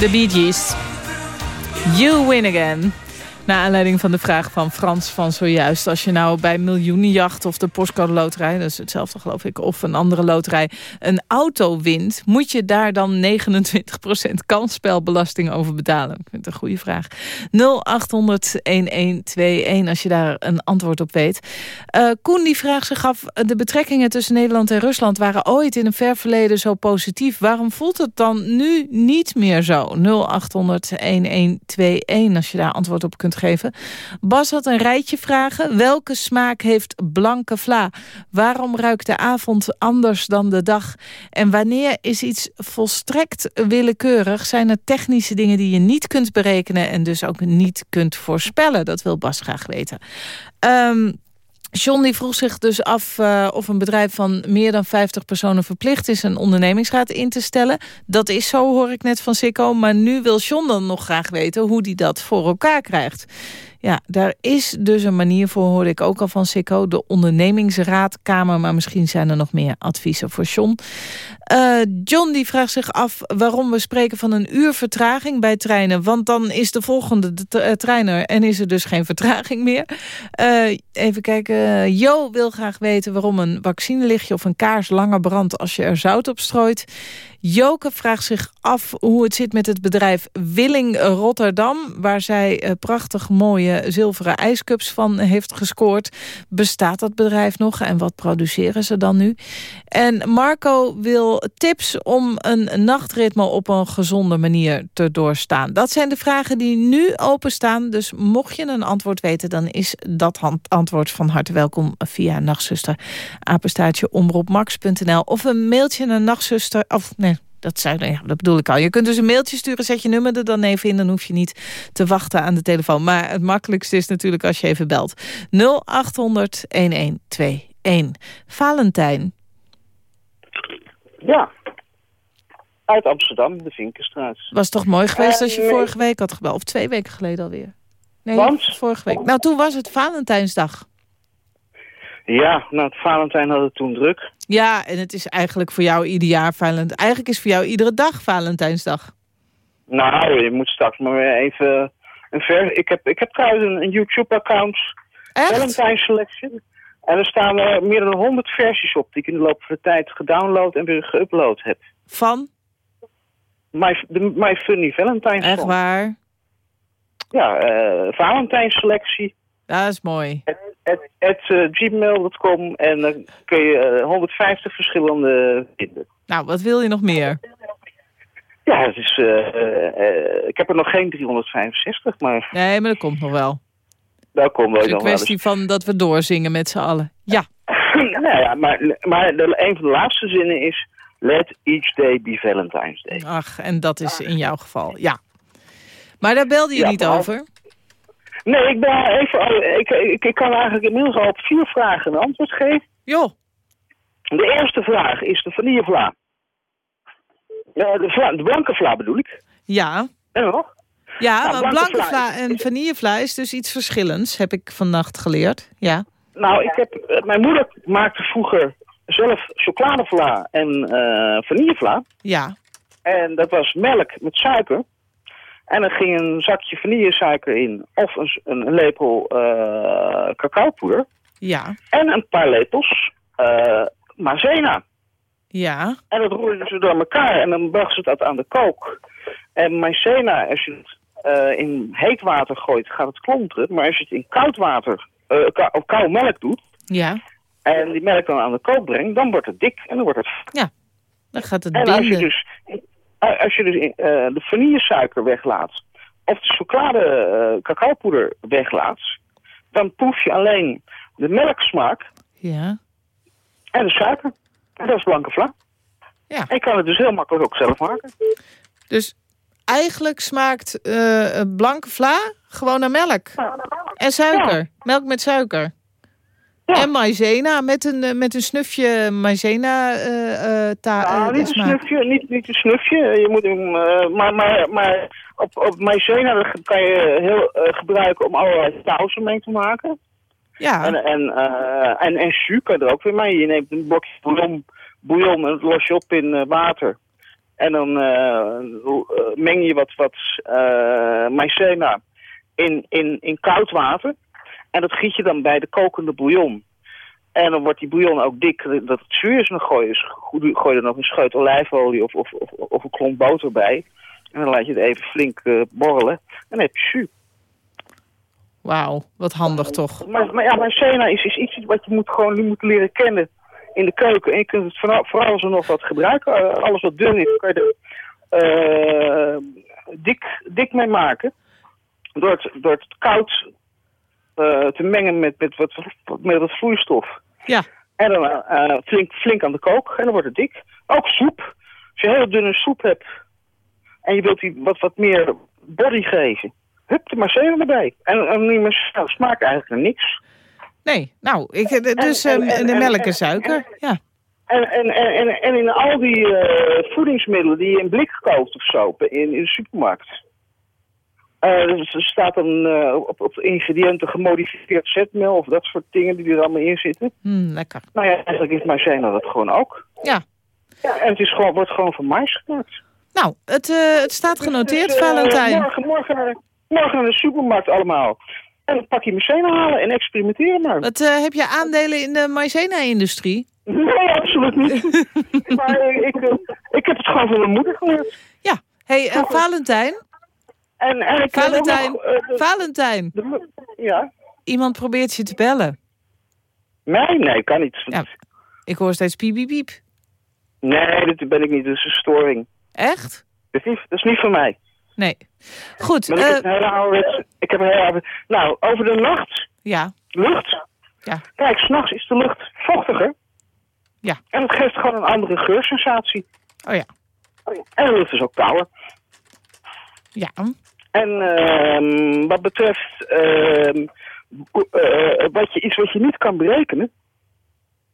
De Bee Gees. You win again. Naar aanleiding van de vraag van Frans van zojuist. Als je nou bij Miljoenenjacht of de Postcode Loterij... dat is hetzelfde geloof ik, of een andere loterij... een auto wint, moet je daar dan 29% kansspelbelasting over betalen? Ik vind het een goede vraag. 0800-1121 als je daar een antwoord op weet. Uh, Koen die vraagt zich af... de betrekkingen tussen Nederland en Rusland... waren ooit in een ver verleden zo positief. Waarom voelt het dan nu niet meer zo? 0800-1121 als je daar antwoord op kunt geven. Bas had een rijtje vragen. Welke smaak heeft blanke vla? Waarom ruikt de avond anders dan de dag? En wanneer is iets volstrekt willekeurig? Zijn er technische dingen die je niet kunt berekenen... en dus ook niet kunt voorspellen? Dat wil Bas graag weten. Um, John die vroeg zich dus af uh, of een bedrijf van meer dan 50 personen verplicht is een ondernemingsraad in te stellen. Dat is zo, hoor ik net van Sikko. Maar nu wil John dan nog graag weten hoe hij dat voor elkaar krijgt. Ja, daar is dus een manier voor, hoorde ik ook al van Sikko. De ondernemingsraadkamer, maar misschien zijn er nog meer adviezen voor John. Uh, John die vraagt zich af waarom we spreken van een uur vertraging bij treinen. Want dan is de volgende de treiner en is er dus geen vertraging meer. Uh, even kijken. Jo wil graag weten waarom een vaccinelichtje of een kaars langer brandt als je er zout op strooit. Joke vraagt zich af hoe het zit met het bedrijf Willing Rotterdam... waar zij uh, prachtig mooie zilveren ijscups van heeft gescoord. Bestaat dat bedrijf nog en wat produceren ze dan nu? En Marco wil tips om een nachtritme op een gezonde manier te doorstaan. Dat zijn de vragen die nu openstaan. Dus mocht je een antwoord weten, dan is dat antwoord van harte welkom... via nachtzuster, omroepmax.nl... of een mailtje naar nachtzuster... of nee, dat, zei, ja, dat bedoel ik al. Je kunt dus een mailtje sturen, zet je nummer er dan even in... dan hoef je niet te wachten aan de telefoon. Maar het makkelijkste is natuurlijk als je even belt. 0800-1121. Valentijn. Ja, uit Amsterdam, de Vinkenstraat. Was toch mooi geweest als je uh, vorige week had gebeld? Of twee weken geleden alweer? Nee, Want? vorige week. Nou, toen was het Valentijnsdag. Ja, nou, het Valentijn had het toen druk. Ja, en het is eigenlijk voor jou ieder jaar Valentijn. Eigenlijk is voor jou iedere dag Valentijnsdag. Nou, je moet straks maar weer even... Een ver... ik, heb, ik heb trouwens een, een YouTube-account. Valentijn Selection. En er staan er meer dan 100 versies op die ik in de loop van de tijd gedownload en weer geüpload heb. Van? My, de, my Funny Valentine Echt waar? Ja, uh, Valentijn Selectie. Dat is mooi. Uh, gmail.com en dan kun je uh, 150 verschillende vinden. Nou, wat wil je nog meer? Ja, het is, uh, ik heb er nog geen 365, maar... Nee, maar dat komt nog wel. Dat komt wel Het is een kwestie van dat we doorzingen met z'n allen. Ja. nou ja, maar, maar de, een van de laatste zinnen is... Let each day be Valentine's Day. Ach, en dat is in jouw geval, ja. Maar daar belde je ja, niet over? Nee, ik ben even. Ik, ik, ik kan eigenlijk inmiddels al op vier vragen een antwoord geven. Jo. De eerste vraag is de vanillevla. Ja, de, vla, de blanke vla bedoel ik. Ja. En nog? Ja, nou, blanke, blanke vla en vanillevla is dus iets verschillends, heb ik vannacht geleerd. Ja. Nou, ik heb, mijn moeder maakte vroeger zelf chocoladevla en uh, vanillevla. Ja. En dat was melk met suiker. En er ging een zakje vanillesuiker in. Of een, een lepel uh, cacaopoeder. Ja. En een paar lepels uh, maizena. Ja. En dat roerden ze door elkaar. En dan bracht ze dat aan de kook. En maizena, als je het uh, in heet water gooit, gaat het klonteren. Maar als je het in koud water, kou, of koude melk doet... Ja. En die melk dan aan de kook brengt, dan wordt het dik. En dan wordt het... Ja, dan gaat het en binden. als je dus als je dus uh, de vanillesuiker weglaat of de chocolade uh, cacaopoeder weglaat, dan proef je alleen de melksmaak ja. en de suiker. En dat is blanke vla. Ja. En je kan het dus heel makkelijk ook zelf maken. Dus eigenlijk smaakt uh, blanke vla gewoon naar melk. En suiker. Ja. Melk met suiker. Ja. En maizena met een, met een snufje maizena uh, ta nou, niet een snufje, niet, niet een snufje. Je moet hem, uh, maar, maar, maar op, op maizena kan je heel uh, gebruiken om allerlei sausen mee te maken. Ja. En, en, uh, en, en kan er ook weer mee. Je neemt een blokje bouillon, bouillon en dat los je op in water. En dan eh, eh, meng je wat, wat eh maïzena in, in, in koud water. En dat giet je dan bij de kokende bouillon. En dan wordt die bouillon ook dik, dat het zuur is. En dan gooi je, gooi je er nog een scheut olijfolie of, of, of, of een klomp boter bij. En dan laat je het even flink eh, borrelen. En dan heb je zuur. Wauw, wat handig toch. Maar, maar ja, maïzena is, is iets wat je moet gewoon nu moet leren kennen in de keuken. En je kunt het vooral, vooral als er nog wat gebruiken. Eh, alles wat dun is, kan je er eh, dik, dik mee maken. Door het, door het koud te mengen met, met, wat, met wat vloeistof. Ja. En dan eh, flink, flink aan de kook en dan wordt het dik. Ook soep. Als je heel dunne soep hebt en je wilt die wat, wat meer body geven. Hup, de maïzena erbij. En, en die maïzena smaakt eigenlijk naar niks. Nee, nou, ik, eh, dus En- eh, en- de melk en- suiker. Ja. En, en, en, en, en in al die eh, voedingsmiddelen die je in blik koopt of zo, in, in de supermarkt. Dus er staat dan eh, op, op de ingrediënten gemodificeerd zetmeel of dat soort dingen die er allemaal in zitten. Hm, lekker. Nou ja, eigenlijk is maïzena dat gewoon ook. Ja. Ja, en het is gewoon, wordt gewoon van mais gemaakt. Nou, het, eh, het staat genoteerd, Dus, eh, Valentijn. Morgen, morgen, naar, morgen naar de supermarkt allemaal. En dan pak je maïzena halen en experimenteren maar. Wat, heb je aandelen in de maïzena-industrie? Nee, absoluut niet. maar ik, ik heb het gewoon van mijn moeder gehoord. Ja. hey, Valentijn? En, ik Valentijn, nog, eh, de- Valentijn. Ja? Iemand probeert je te bellen. Nee, nee, kan niet. Ja, ik hoor steeds piep, piep, piep. Nee, dat ben ik niet. Dat is een storing. Echt? Dat is niet, dat is niet van mij. Nee. Goed. Maar ik eh, heb een hele ouderwets... Ik heb een hele oude... Nou, over de nacht, ja. lucht. Ja. Kijk, s'nachts is de lucht vochtiger. Ja. En het geeft gewoon een andere geursensatie. Oh ja. En de lucht is ook kouder. Ja. En ehm, wat betreft eh, wat je, iets wat je niet kan berekenen,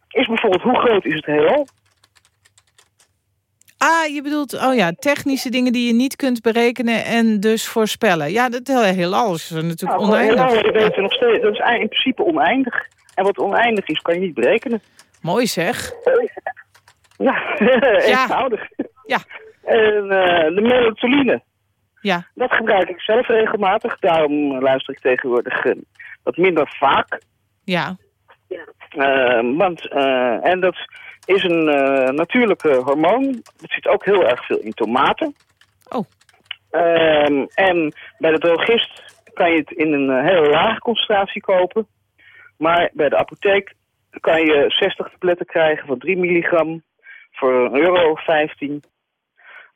is bijvoorbeeld hoe groot is het heelal? Ah, je bedoelt, oh ja, technische dingen die je niet kunt berekenen en dus voorspellen. Ja, dat heelal is natuurlijk Nou, heelal oneindig. weten we nog steeds, dat is in principe oneindig. En wat oneindig is, kan je niet berekenen. Mooi zeg. Ja, Ja. eenvoudig. Ja. En eh, de melatonine, Ja. dat gebruik ik zelf regelmatig. Daarom luister ik tegenwoordig eh, wat minder vaak. Ja. Eh, want, eh, en dat is een eh, natuurlijke hormoon. Het zit ook heel erg veel in tomaten. Oh. Ehm, en bij de drogist kan je het in een hele lage concentratie kopen. Maar bij de apotheek kan je 60 tabletten krijgen van 3 milligram voor een euro of 15.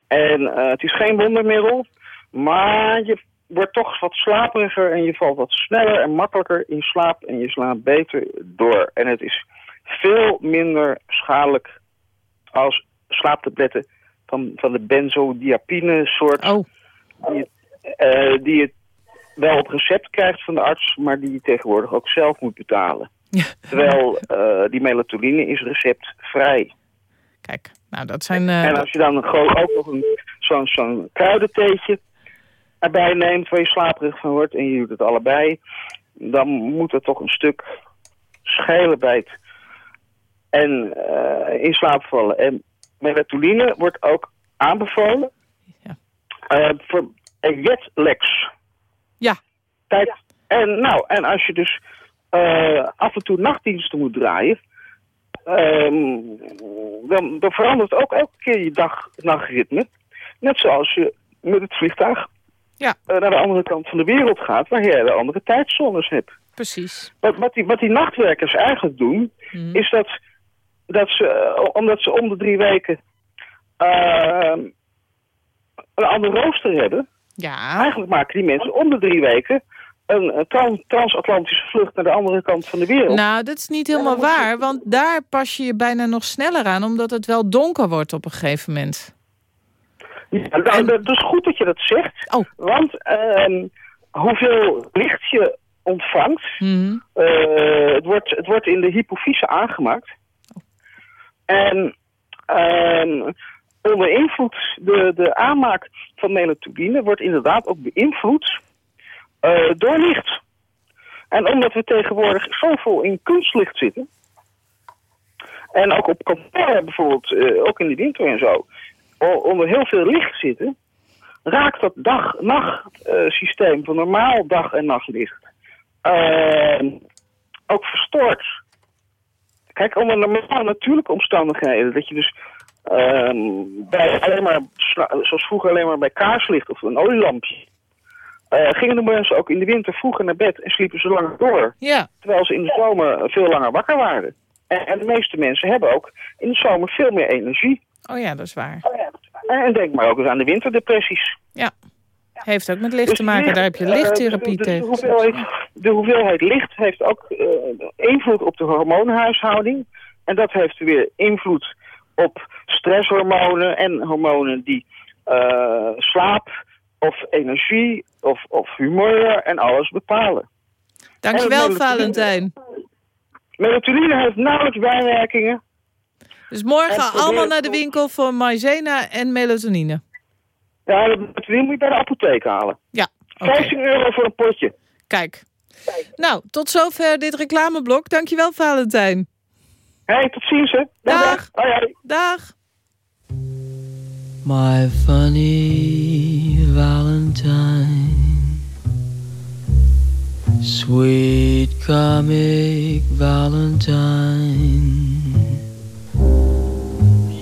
En eh, het is geen wondermiddel, maar je wordt toch wat slaperiger en je valt wat sneller en makkelijker in slaap en je slaapt beter door. En het is veel minder schadelijk als slaaptabletten van, van de benzodiazepine soort. Oh. Die, eh, die je wel op recept krijgt van de arts, maar die je tegenwoordig ook zelf moet betalen. Terwijl eh, die melatonine is receptvrij. Kijk, nou dat zijn... eh, En als je dan gewoon ook nog een, zo'n zo'n kruidentheetje erbij neemt waar je slaperig van wordt en je doet het allebei, dan moet er toch een stuk schelen bij het en eh, in slaap vallen. En melatonine wordt ook aanbevolen eh, voor jetlags. Ja. Tijd. En, nou, en als je dus eh, af en toe nachtdiensten moet draaien, ehm, dan, dan verandert ook elke keer je dag-nachtritme. Net zoals je met het vliegtuig Ja. eh, naar de andere kant van de wereld gaat, waar je de andere tijdzones hebt. Precies. Wat, wat, die, wat die nachtwerkers eigenlijk doen, Mhm. is dat, dat ze, eh, omdat ze om de drie weken ehm, een ander rooster hebben, Ja. eigenlijk maken die mensen om de drie weken een, eh, tran- transatlantische vlucht naar de andere kant van de wereld. Nou, dat is niet helemaal waar, want daar pas je je bijna nog sneller aan, omdat het wel donker wordt op een gegeven moment. Ja, nou, dat is goed dat je dat zegt. Oh. Want ehm, hoeveel licht je ontvangt, Mhm. eh, het, wordt, het wordt in de hypofyse aangemaakt. En ehm, onder invloed, de, de aanmaak van melatonine wordt inderdaad ook beïnvloed eh, door licht. En omdat we tegenwoordig zoveel in kunstlicht zitten, en ook op kantoor bijvoorbeeld, eh, ook in de winter en zo, onder heel veel licht zitten, raakt dat dag-nacht-systeem van normaal dag- en nachtlicht eh, ook verstoord. Kijk, onder normale natuurlijke omstandigheden, dat je dus ehm, bij alleen maar, zoals vroeger alleen maar bij kaarslicht of een olielampje, eh, gingen de mensen ook in de winter vroeger naar bed en sliepen ze langer door. Ja. Terwijl ze in de zomer veel langer wakker waren. En, en de meeste mensen hebben ook in de zomer veel meer energie. Oh ja, dat is waar. En, en denk maar ook eens aan de winterdepressies. Ja. Heeft ook met licht Dus te maken, licht, daar heb je eh, lichttherapie de, de, de, tegen. hoeveelheid, de hoeveelheid licht heeft ook eh, invloed op de hormoonhuishouding. En dat heeft weer invloed op stresshormonen en hormonen die eh, slaap of energie of, of humeur en alles bepalen. Dankjewel, Valentijn. Melatonine heeft nauwelijks bijwerkingen. Dus morgen allemaal naar de winkel voor maizena en melatonine. Ja, de melatonine moet je bij de apotheek halen. Ja, oké. 15 euro voor een potje. Kijk. Nou, tot zover dit reclameblok. Dankjewel, Valentijn. Hé, tot ziens, hè. Dag. Dag. Hoi, hoi. Dag. My funny Valentine, sweet comic Valentine,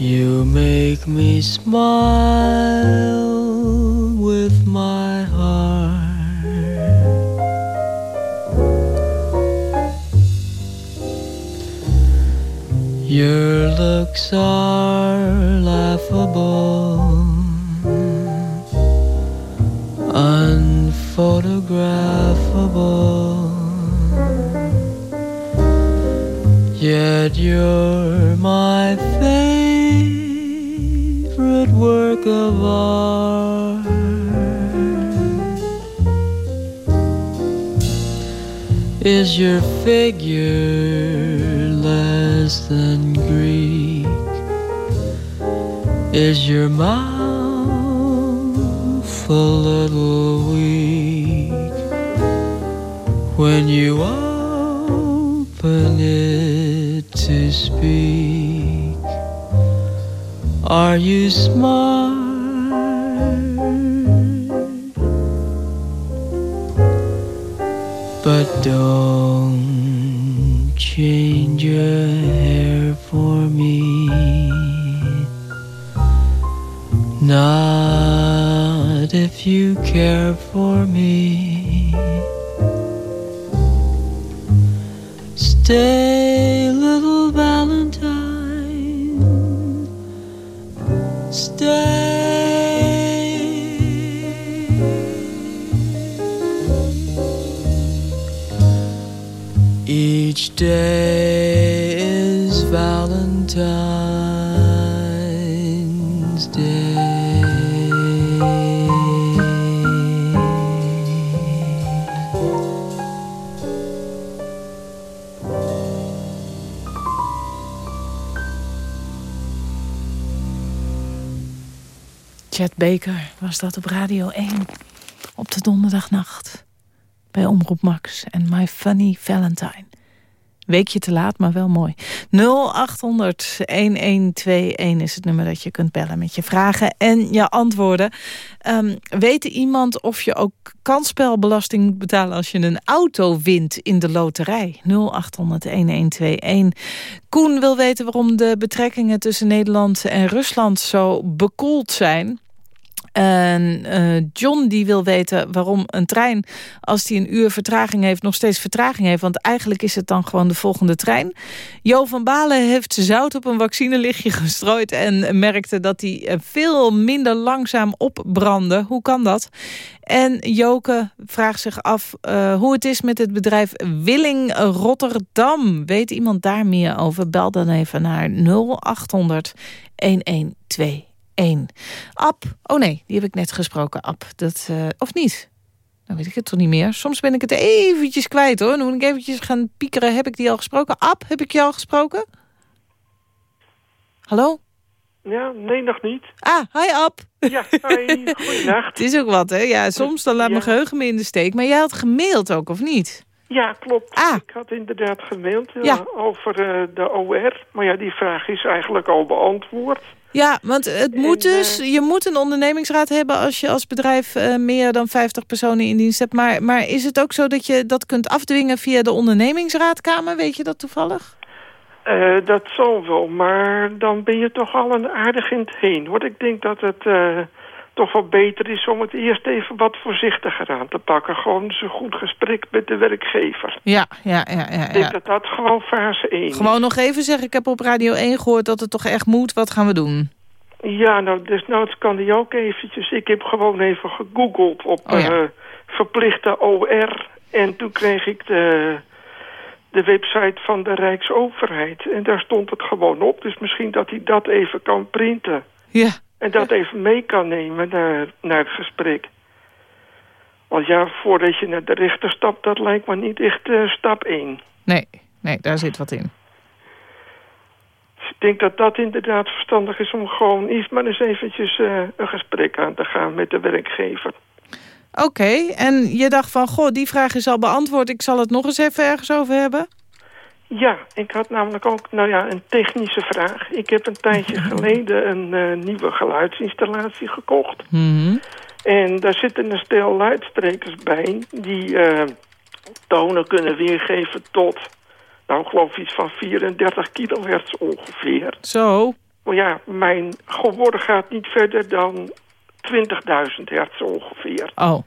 you make me smile with my heart. Your looks are laughable, unphotographable. Yet you're my favorite work of art. Is your figure less than Greek? Is your mouth a little weak when you open it to speak? Are you smart? But don't change your hair for me. Not if you care for Chet Baker was dat op Radio 1. Op de donderdagnacht. Bij Omroep Max en My Funny Valentine. Weekje te laat, maar wel mooi. 0800-1121 is het nummer dat je kunt bellen met je vragen en je antwoorden. Ehm weet iemand of je ook kansspelbelasting moet betalen als je een auto wint in de loterij? 0800-1121. Koen wil weten waarom de betrekkingen tussen Nederland en Rusland zo bekoeld zijn. En eh, John die wil weten waarom een trein, als die een uur vertraging heeft, nog steeds vertraging heeft. Want eigenlijk is het dan gewoon de volgende trein. Jo van Balen heeft zout op een vaccinelichtje gestrooid en merkte dat die eh, veel minder langzaam opbrandde. Hoe kan dat? En Joke vraagt zich af eh, hoe het is met het bedrijf Willing Rotterdam. Weet iemand daar meer over? Bel dan even naar 0800 1121. App, oh nee, die heb ik net gesproken. App, dat, eh, of niet? Dan weet ik het toch niet meer. Soms ben ik het eventjes kwijt hoor. Dan moet ik eventjes gaan piekeren. Heb ik die al gesproken? App, heb ik je al gesproken? Hallo? Ja, nee, nog niet. Ah, hi App. Ja, hoi, goeienacht. Het is ook wat hè. Ja, soms dan laat mijn geheugen me in de steek. Maar jij had gemaild ook, of niet? Ja, klopt. Ah. Ik had inderdaad gemaild ja, Ja. over eh, de OR. Maar ja, die vraag is eigenlijk al beantwoord. Ja, want het moet dus, je moet een ondernemingsraad hebben als je als bedrijf eh, meer dan 50 personen in dienst hebt. Maar, maar is het ook zo dat je dat kunt afdwingen via de ondernemingsraadkamer? Weet je dat toevallig? Eh, dat zal wel, maar dan ben je toch al een aardig in het heen. Want ik denk dat het eh, toch wel beter is om het eerst even wat voorzichtiger aan te pakken. Gewoon zo'n goed gesprek met de werkgever. Ja, ja, ja. ja, Ik denk dat dat gewoon fase 1 Gewoon nog even zeggen, ik heb op Radio 1 gehoord dat het toch echt moet. Wat gaan we doen? Ja, nou, desnoods kan die ook eventjes. Ik heb gewoon even gegoogeld op Oh ja. eh, verplichte OR. En toen kreeg ik de, de website van de Rijksoverheid. En daar stond het gewoon op. Dus misschien dat hij dat even kan printen. Ja. En dat even mee kan nemen naar, naar het gesprek. Want ja, voordat je naar de rechter stapt, dat lijkt me niet echt eh, stap 1. Nee, nee, daar zit wat in. Dus ik denk dat dat inderdaad verstandig is om gewoon eerst maar eens eventjes eh, een gesprek aan te gaan met de werkgever. Oké, en je dacht van, goh, die vraag is al beantwoord. Ik zal het nog eens even ergens over hebben. Ja, ik had namelijk ook nou ja, een technische vraag. Ik heb een tijdje geleden een eh, nieuwe geluidsinstallatie gekocht. En daar zitten een stel luidsprekers bij die eh, tonen kunnen weergeven tot, nou ik geloof iets van 34 kilohertz ongeveer. Zo. Maar ja, mijn gehoor gaat niet verder dan 20.000 hertz ongeveer. Oh.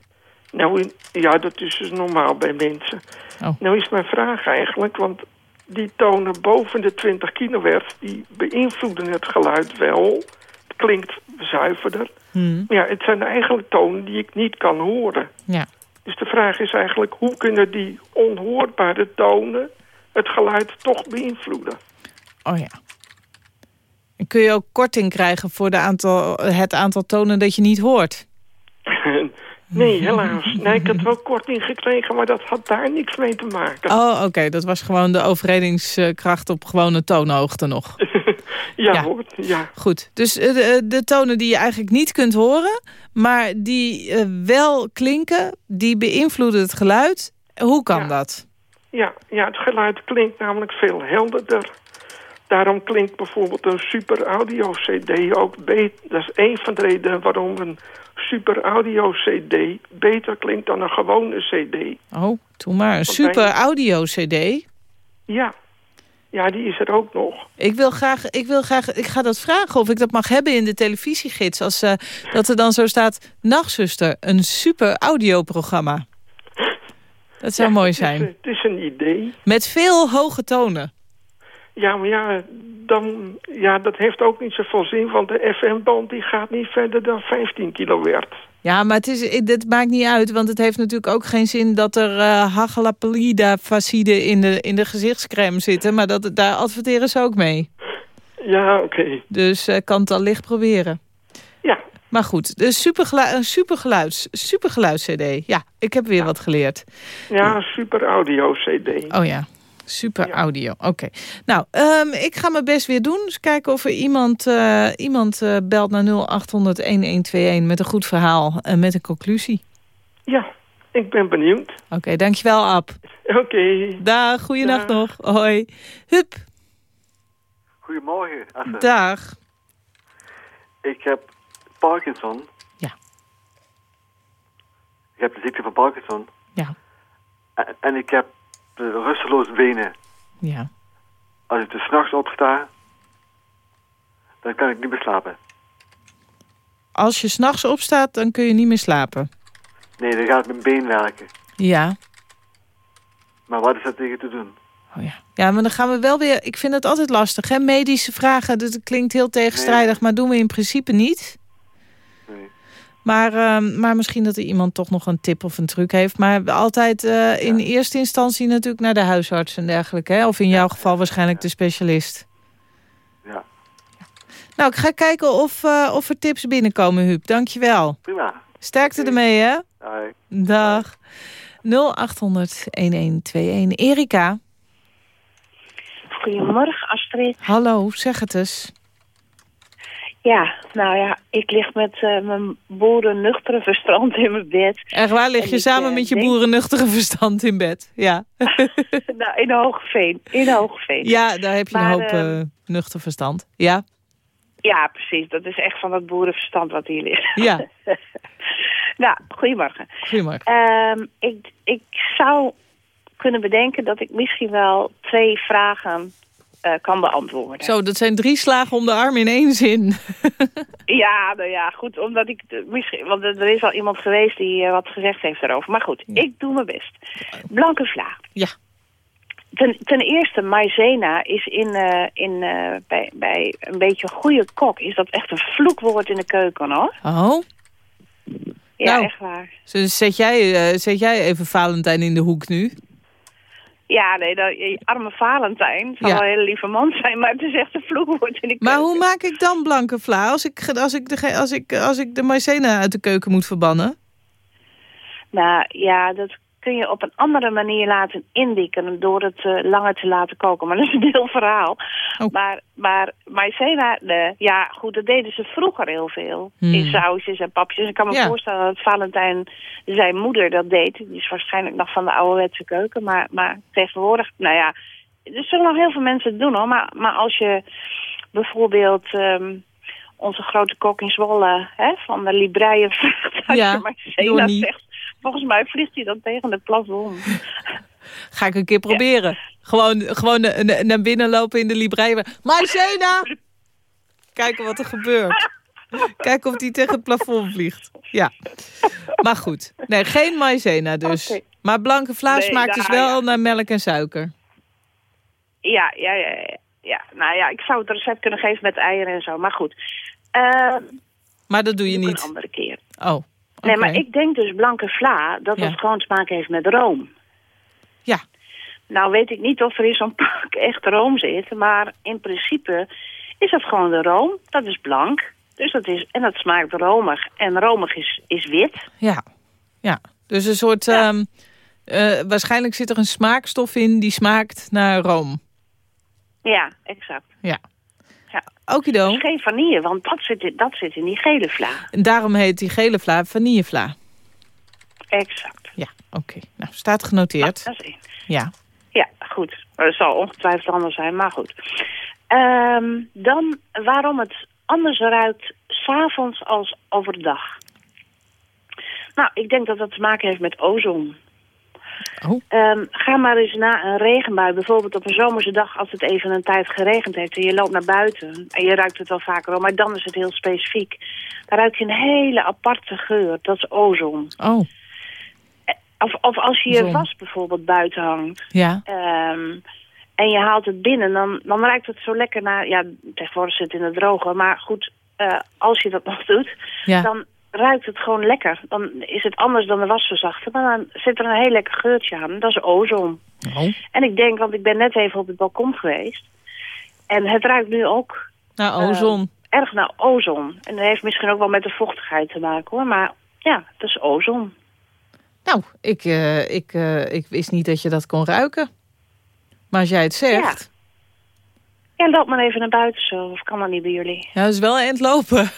Nou, ja, dat is dus normaal bij mensen. Oh. Nou is mijn vraag eigenlijk, want die tonen boven de 20 kilohertz... die beïnvloeden het geluid wel. Het klinkt zuiverder. Hmm. Maar ja, het zijn eigenlijk tonen die ik niet kan horen. Ja. Dus de vraag is eigenlijk, hoe kunnen die onhoorbare tonen... het geluid toch beïnvloeden? Oh ja. En kun je ook korting krijgen voor de aantal, het aantal tonen dat je niet hoort? nee, helaas. Nee, ik had wel korting gekregen, maar dat had daar niks mee te maken. Oh, oké. Dat was gewoon de overredingskracht op gewone toonhoogte nog. Ja, Ja. hoor. Ja. Goed, dus eh, de, de tonen die je eigenlijk niet kunt horen... maar die eh, wel klinken, die beïnvloeden het geluid. Hoe kan dat? Ja, ja, het geluid klinkt namelijk veel helderder. Daarom klinkt bijvoorbeeld een super audio CD ook beter. Dat is één van de redenen waarom een super audio CD beter klinkt dan een gewone CD. Oh, doe maar. Een super audio-cd. Ja, ja, die is er ook nog. Ik wil graag, ik wil graag, ik ga dat vragen of ik dat mag hebben in de televisiegids. Als eh, dat er dan zo staat, Nachtzuster, een super audioprogramma. Dat zou Ja, mooi het is, zijn. Het is een idee. Met veel hoge tonen. Ja, maar ja, dan, ja, dat heeft ook niet zoveel zin, want de FM-band die gaat niet verder dan 15 kilohertz. Ja, maar het is, dit maakt niet uit, want het heeft natuurlijk ook geen zin dat er uh, Hagalapelida-facide in de, in de gezichtscrème zitten. Maar dat, daar adverteren ze ook mee. Ja, oké. Dus uh, kan het al licht proberen. Ja. Maar goed, de supergelu een supergeluids, supergeluids-cd. Ja, ik heb weer wat geleerd. Ja, super audio-cd. Oh ja, super ja. audio. Oké. Okay. Nou, um, ik ga mijn best weer doen. Dus kijken of er iemand, uh, iemand uh, belt naar 0800-1121 met een goed verhaal en met een conclusie. Ja, ik ben benieuwd. Oké, okay, dankjewel Ab. Oké. Okay. Dag, goeienacht Dag. nog. Hoi. Hup. Goedemorgen. Asse. Dag. Ik heb Parkinson. Ja. Ik heb de ziekte van Parkinson. Ja. En, en ik heb rusteloos benen. Ja. Als ik er s'nachts opsta, dan kan ik niet meer slapen. Als je s'nachts opstaat, dan kun je niet meer slapen? Nee, dan gaat mijn been werken. Ja. Maar wat is daar tegen te doen? Oh ja. ja, maar dan gaan we wel weer... Ik vind het altijd lastig, hè? Medische vragen, dat klinkt heel tegenstrijdig... Nee. maar doen we in principe niet. Maar, uh, maar misschien dat er iemand toch nog een tip of een truc heeft. Maar altijd uh, ja. in eerste instantie natuurlijk naar de huisarts en dergelijke. Hè? Of in jouw geval waarschijnlijk de specialist. Ja. Nou, ik ga kijken of, uh, of er tips binnenkomen, Huub. Dankjewel. Prima. Sterkte okay. ermee, hè? Hoi. Dag. 0800-1121. Erika. Goedemorgen, Astrid. Hallo, zeg het eens. Ja, nou ja, ik lig met uh, mijn boerennuchtere verstand in mijn bed. Echt waar, lig je en samen ik, met je denk... boerennuchtere verstand in bed? Ja. nou, in Hoogveen. In Hoogveen. Ja, daar heb je maar, een hoop uh, nuchter verstand. Ja. Ja, precies. Dat is echt van het boerenverstand wat hier ligt. Ja. nou, goedemorgen. Goedemorgen. Ehm, ik, ik zou kunnen bedenken dat ik misschien wel twee vragen eh, kan beantwoorden. Zo, dat zijn drie slagen om de arm in één zin. Ja, nou ja, goed, omdat ik... Misschien, want er is al iemand geweest die eh, wat gezegd heeft daarover. Maar goed, ik doe mijn best. Blanke vla. Ja. Ten, ten eerste, maizena is in, eh, in, bij, bij een beetje een goede kok... is dat echt een vloekwoord in de keuken, hoor. Oh? Ja, Nou. echt waar. Dus zet jij, zet jij even Valentijn in de hoek nu? Ja, nee, dat, arme Valentijn zal Ja. wel een hele lieve man zijn... maar het is echt een vloekwoord in de keuken. Maar hoe maak ik dan blanke vla als ik, als ik, de, als ik, als ik de maizena uit de keuken moet verbannen? Nou ja, dat kun je op een andere manier laten indikken door het eh, langer te laten koken. Maar dat is een heel verhaal. Oh. Maar, maar maizena, de, ja goed, dat deden ze vroeger heel veel. Hmm. In sausjes en papjes. Ik kan me Ja. voorstellen dat Valentijn zijn moeder dat deed. Die is waarschijnlijk nog van de ouderwetse keuken. Maar, maar tegenwoordig, nou ja, er zullen nog heel veel mensen het doen hoor. Maar, maar als je bijvoorbeeld... ehm, onze grote kok in Zwolle, hè, van de Libreien vraagt als Ja, je zegt. Volgens mij vliegt hij dan tegen het plafond. Ga ik een keer proberen. Gewoon, gewoon na- na- naar binnen lopen in de librei. Maizena! Kijken wat er gebeurt. Kijken of die tegen het plafond vliegt. Ja. Maar goed. Nee, geen maizena dus. Maar blanke vla Nee, smaakt dus wel ja. naar melk en suiker. Ja, ja, ja, ja. ja. Nou ja, ik zou het recept kunnen geven met eieren en zo. Maar goed. Eh, Maar dat doe je niet. Een andere keer. Oh, Nee, maar ik denk dus blanke vla, dat Ja. het gewoon te maken heeft met room. Ja. Nou weet ik niet of er in zo'n pak echt room zit, maar in principe is dat gewoon de room. Dat is blank. Dus dat is, en dat smaakt romig. En romig is, is wit. Ja, ja. Dus een soort... ehm, eh, waarschijnlijk zit er een smaakstof in die smaakt naar room. Ja, exact. Ja. Okido. Dus geen vanille, want dat zit, in- dat zit in die gele vla. En daarom heet die gele vla vanillevla. Exact. Ja, oké. Nou, staat genoteerd. Dat is één. Ja. Ja, goed. Het zal ongetwijfeld anders zijn, maar goed. Ehm, dan waarom het anders ruikt s'avonds als overdag. Nou, ik denk dat dat te maken heeft met ozon. Oh. Ehm, ga maar eens na een regenbui, bijvoorbeeld op een zomerse dag als het even een tijd geregend heeft en je loopt naar buiten en je ruikt het wel vaker al, maar dan is het heel specifiek. Dan ruik je een hele aparte geur, dat is ozon. Oh, Of, of als je je was bijvoorbeeld buiten hangt ja. Ehm, en je haalt het binnen, dan, dan ruikt het zo lekker naar... Ja, tegenwoordig zit het in het droge. Maar goed, eh, als je dat nog doet, Ja. dan ruikt het gewoon lekker. Dan is het anders dan de wasverzachter. Maar dan zit er een heel lekker geurtje aan. Dat is ozon. Oh. En ik denk, want ik ben net even op het balkon geweest. En het ruikt nu ook Nou, Eh, ozon. erg naar ozon. En dat heeft misschien ook wel met de vochtigheid te maken hoor. Maar ja, dat is ozon. Nou, ik, eh, ik, eh, ik wist niet dat je dat kon ruiken. Maar als jij het zegt... Ja, loop maar even naar buiten zo. Of kan dat niet bij jullie? Ja, dat is wel een eind lopen.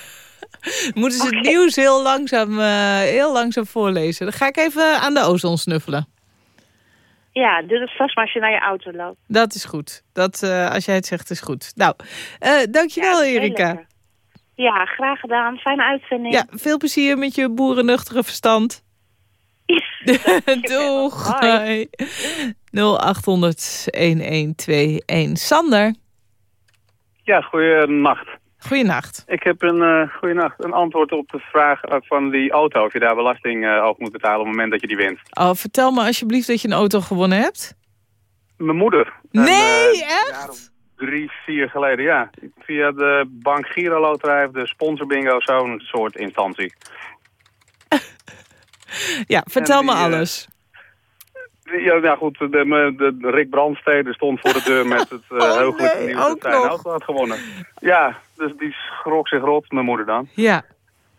Moeten ze het nieuws heel langzaam, eh, heel langzaam voorlezen. Dan ga ik even aan de ozon snuffelen. Ja, doe dat vast maar als je naar je auto loopt. Dat is goed. Dat, eh, als jij het zegt, is goed. Nou, eh, dankjewel Erika. Ja, graag gedaan. Fijne uitzending. Ja, veel plezier met je boerennuchtere verstand. Doeg. Hoi. Hoi. 0800-1121. Sander, Ja, goeienacht. Goeienacht. Ik heb een, goeienacht, een antwoord op de vraag eh, van die auto. Of je daar belasting eh, over moet betalen op het moment dat je die wint. Oh, vertel me alsjeblieft dat je een auto gewonnen hebt. Mijn moeder. Nee, echt? Drie, vier geleden, ja. Via de Bank Giro Loterij of de Sponsor Bingo, zo'n soort instantie. Ja, vertel me alles. Ja, nou goed, de, de, de Rick Brandstede stond voor de deur met het uh, Oh, nee, nieuws dat auto had gewonnen. Ja, dus die schrok zich rot, mijn moeder dan. Ja.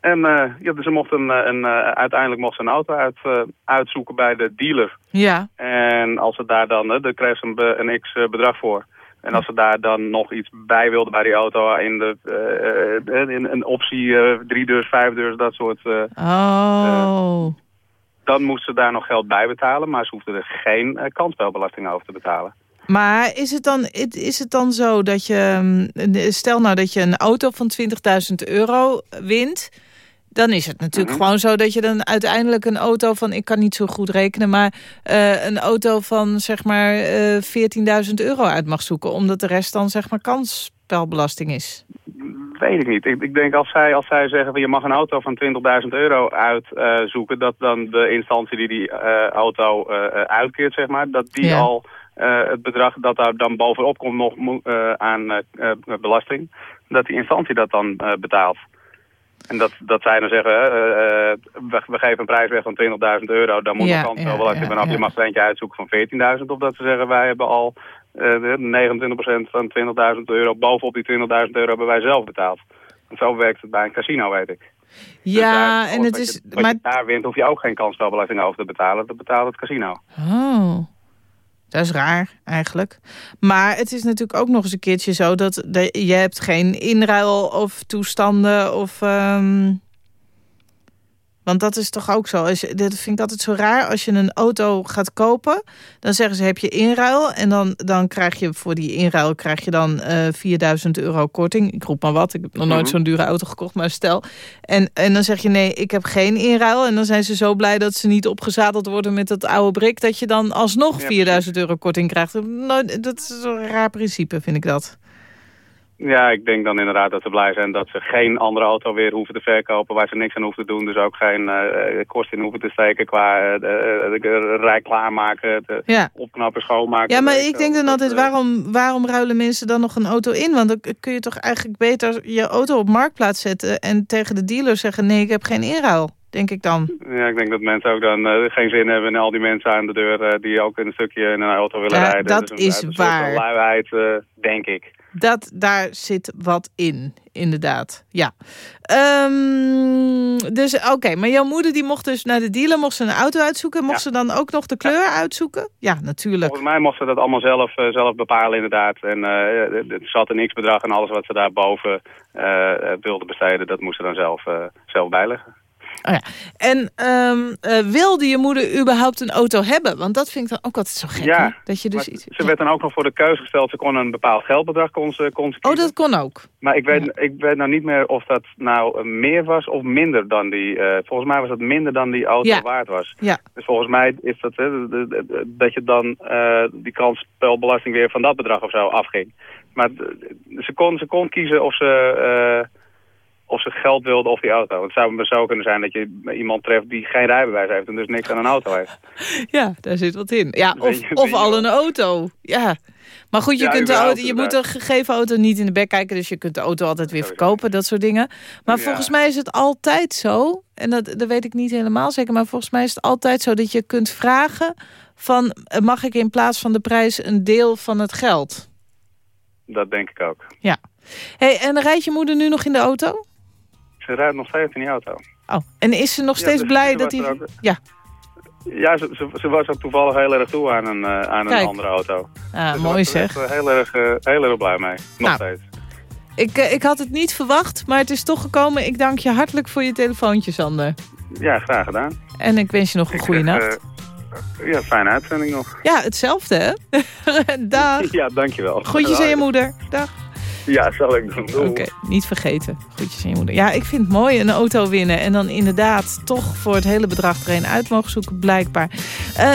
En eh, ja, dus ze mocht een, eh, een, eh, uiteindelijk mocht ze een auto uit, uitzoeken bij de dealer. Ja. En als ze daar dan, daar kreeg ze een, een x bedrag voor. En als ze daar dan nog iets bij wilde bij die auto, in, de, in een optie drie deurs, vijf deurs, dat soort... Oh. dan moest ze daar nog geld bij betalen, maar ze hoefde er geen kansspelbelasting over te betalen. Maar is het, dan, is het dan zo dat je... mm, Stel nou dat je een auto van 20.000 euro wint... Dan is het natuurlijk Mhm. gewoon zo dat je dan uiteindelijk een auto van... Ik kan niet zo goed rekenen, maar eh, een auto van zeg maar eh 14.000 euro uit mag zoeken. Omdat de rest dan zeg maar kansspelbelasting is. Weet ik niet. Ik, ik denk als zij, als zij zeggen van je mag een auto van 20.000 euro uitzoeken... dat dan de instantie die die eh, auto eh, eh, uitkeert, zeg maar... dat die Ja. al eh, het bedrag dat daar dan bovenop komt nog eh, aan eh, belasting... dat die instantie dat dan betaalt. En dat, dat zij dan zeggen, we, we geven een prijs weg van 20.000 euro... dan moet Ja, de kans ja, wel ja, vanaf. ja. Je mag er eentje uitzoeken van 14.000... of dat ze zeggen, wij hebben al eh, 29% van 20.000 euro... bovenop die 20.000 euro hebben wij zelf betaald. En zo werkt het bij een casino, weet ik. Dus Ja, daar- en het je- is... Maar, je daar wint, hoef je ook geen kansspelbelasting over te betalen. Dat betaalt het casino. oh, dat is raar eigenlijk. Maar het is natuurlijk ook nog eens een keertje zo... dat je hebt geen inruil of toestanden of... ehm, want dat is toch ook zo. Als je, dat vind ik altijd zo raar. Als je een auto gaat kopen, dan zeggen ze heb je inruil. En dan, dan krijg je voor die inruil krijg je dan eh 4000 euro korting. Ik roep maar wat. Ik heb nog nooit Mhm. zo'n dure auto gekocht, maar stel. En, en dan zeg je nee, ik heb geen inruil. En dan zijn ze zo blij dat ze niet opgezadeld worden met dat oude brik. Dat je dan alsnog Ja, 4000 euro korting krijgt. Nou, dat is een raar principe, vind ik dat. Ja, ik denk dan inderdaad dat ze blij zijn dat ze geen andere auto weer hoeven te verkopen... waar ze niks aan hoeven te doen. Dus ook geen eh, kosten in hoeven te steken qua de, de, rij klaarmaken, de Ja. opknappen, schoonmaken. Ja, maar ik denk dan altijd, waarom, waarom ruilen mensen dan nog een auto in? Want dan kun je toch eigenlijk beter je auto op marktplaats zetten... en tegen de dealer zeggen, nee, ik heb geen inruil, denk ik dan. Ja, ik denk dat mensen ook dan geen zin hebben in al die mensen aan de deur... die ook een stukje in een auto willen Ja, rijden. dat Dus een- is uit een waar. luiheid, denk ik. Dat, daar zit wat in, inderdaad. Ja. Ehm, dus oké, maar jouw moeder die mocht dus naar de dealer, mocht ze een auto uitzoeken. Mocht Ja. ze dan ook nog de kleur uitzoeken? Ja, natuurlijk. Volgens mij mochten ze dat allemaal zelf, eh, zelf bepalen inderdaad. En eh, er zat een x-bedrag en alles wat ze daarboven eh eh, wilden besteden... dat moesten ze dan zelf, eh, zelf bijleggen. Oh ja. En ehm, eh, wilde je moeder überhaupt een auto hebben? Want dat vind ik dan ook altijd zo gek. Ja, Dat je dus iets... ze werd dan ook nog voor de keuze gesteld. Ze kon een bepaald geldbedrag kon ze, kon ze Oh, dat kon ook. Maar ik weet, ik weet nou niet meer of dat nou eh, meer was of minder dan die... eh, volgens mij was dat minder dan die auto Ja. waard was. Ja. Dus volgens mij is dat hè, dat je dan eh, die kansspelbelasting weer van dat bedrag of zo afging. Maar ze kon, ze kon kiezen of ze, of ze geld wilde of die auto. Het zou zo kunnen zijn dat je iemand treft die geen rijbewijs heeft en dus niks aan een auto heeft. Ja, daar zit wat in. Ja, of, of al een auto. Ja. Maar goed, je, Ja, kunt de auto, je moet de inderdaad. gegeven auto niet in de bek kijken... dus je kunt de auto altijd weer verkopen, dat soort dingen. Maar Ja. volgens mij is het altijd zo... en dat, dat weet ik niet helemaal zeker... maar volgens mij is het altijd zo dat je kunt vragen... van eh, mag ik in plaats van de prijs een deel van het geld? Dat denk ik ook. Ja. Hey, en rijdt je moeder nu nog in de auto? Ze rijdt nog steeds in die auto. Oh, en is ze nog Ja, steeds dus blij dat hij... ook- Ja, Ja, ze, ze, ze was ook toevallig heel erg toe aan een, eh, aan Kijk. een andere auto. ah, Dus ze mooi was er zeg. heel erg, eh, heel erg blij mee. Nog Nou. steeds. Ik, eh, ik had het niet verwacht, maar het is toch gekomen. Ik dank je hartelijk voor je telefoontje, Sander. Ja, graag gedaan. En ik wens je nog een Ik goede zeg, nacht. ja, fijne uitzending nog. Ja, hetzelfde, hè? Dag. Ja, dankjewel. Groetjes aan je moeder. Dag. Ja, zal ik doen. Oké, niet vergeten. Groetjes aan je moeder. Ja, ik vind het mooi, een auto winnen. En dan inderdaad toch voor het hele bedrag er een uit mogen zoeken, blijkbaar. Eh 0800-1121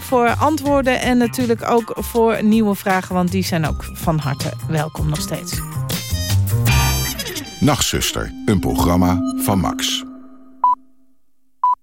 voor antwoorden en natuurlijk ook voor nieuwe vragen. Want die zijn ook van harte welkom nog steeds. Nachtzuster, een programma van Max.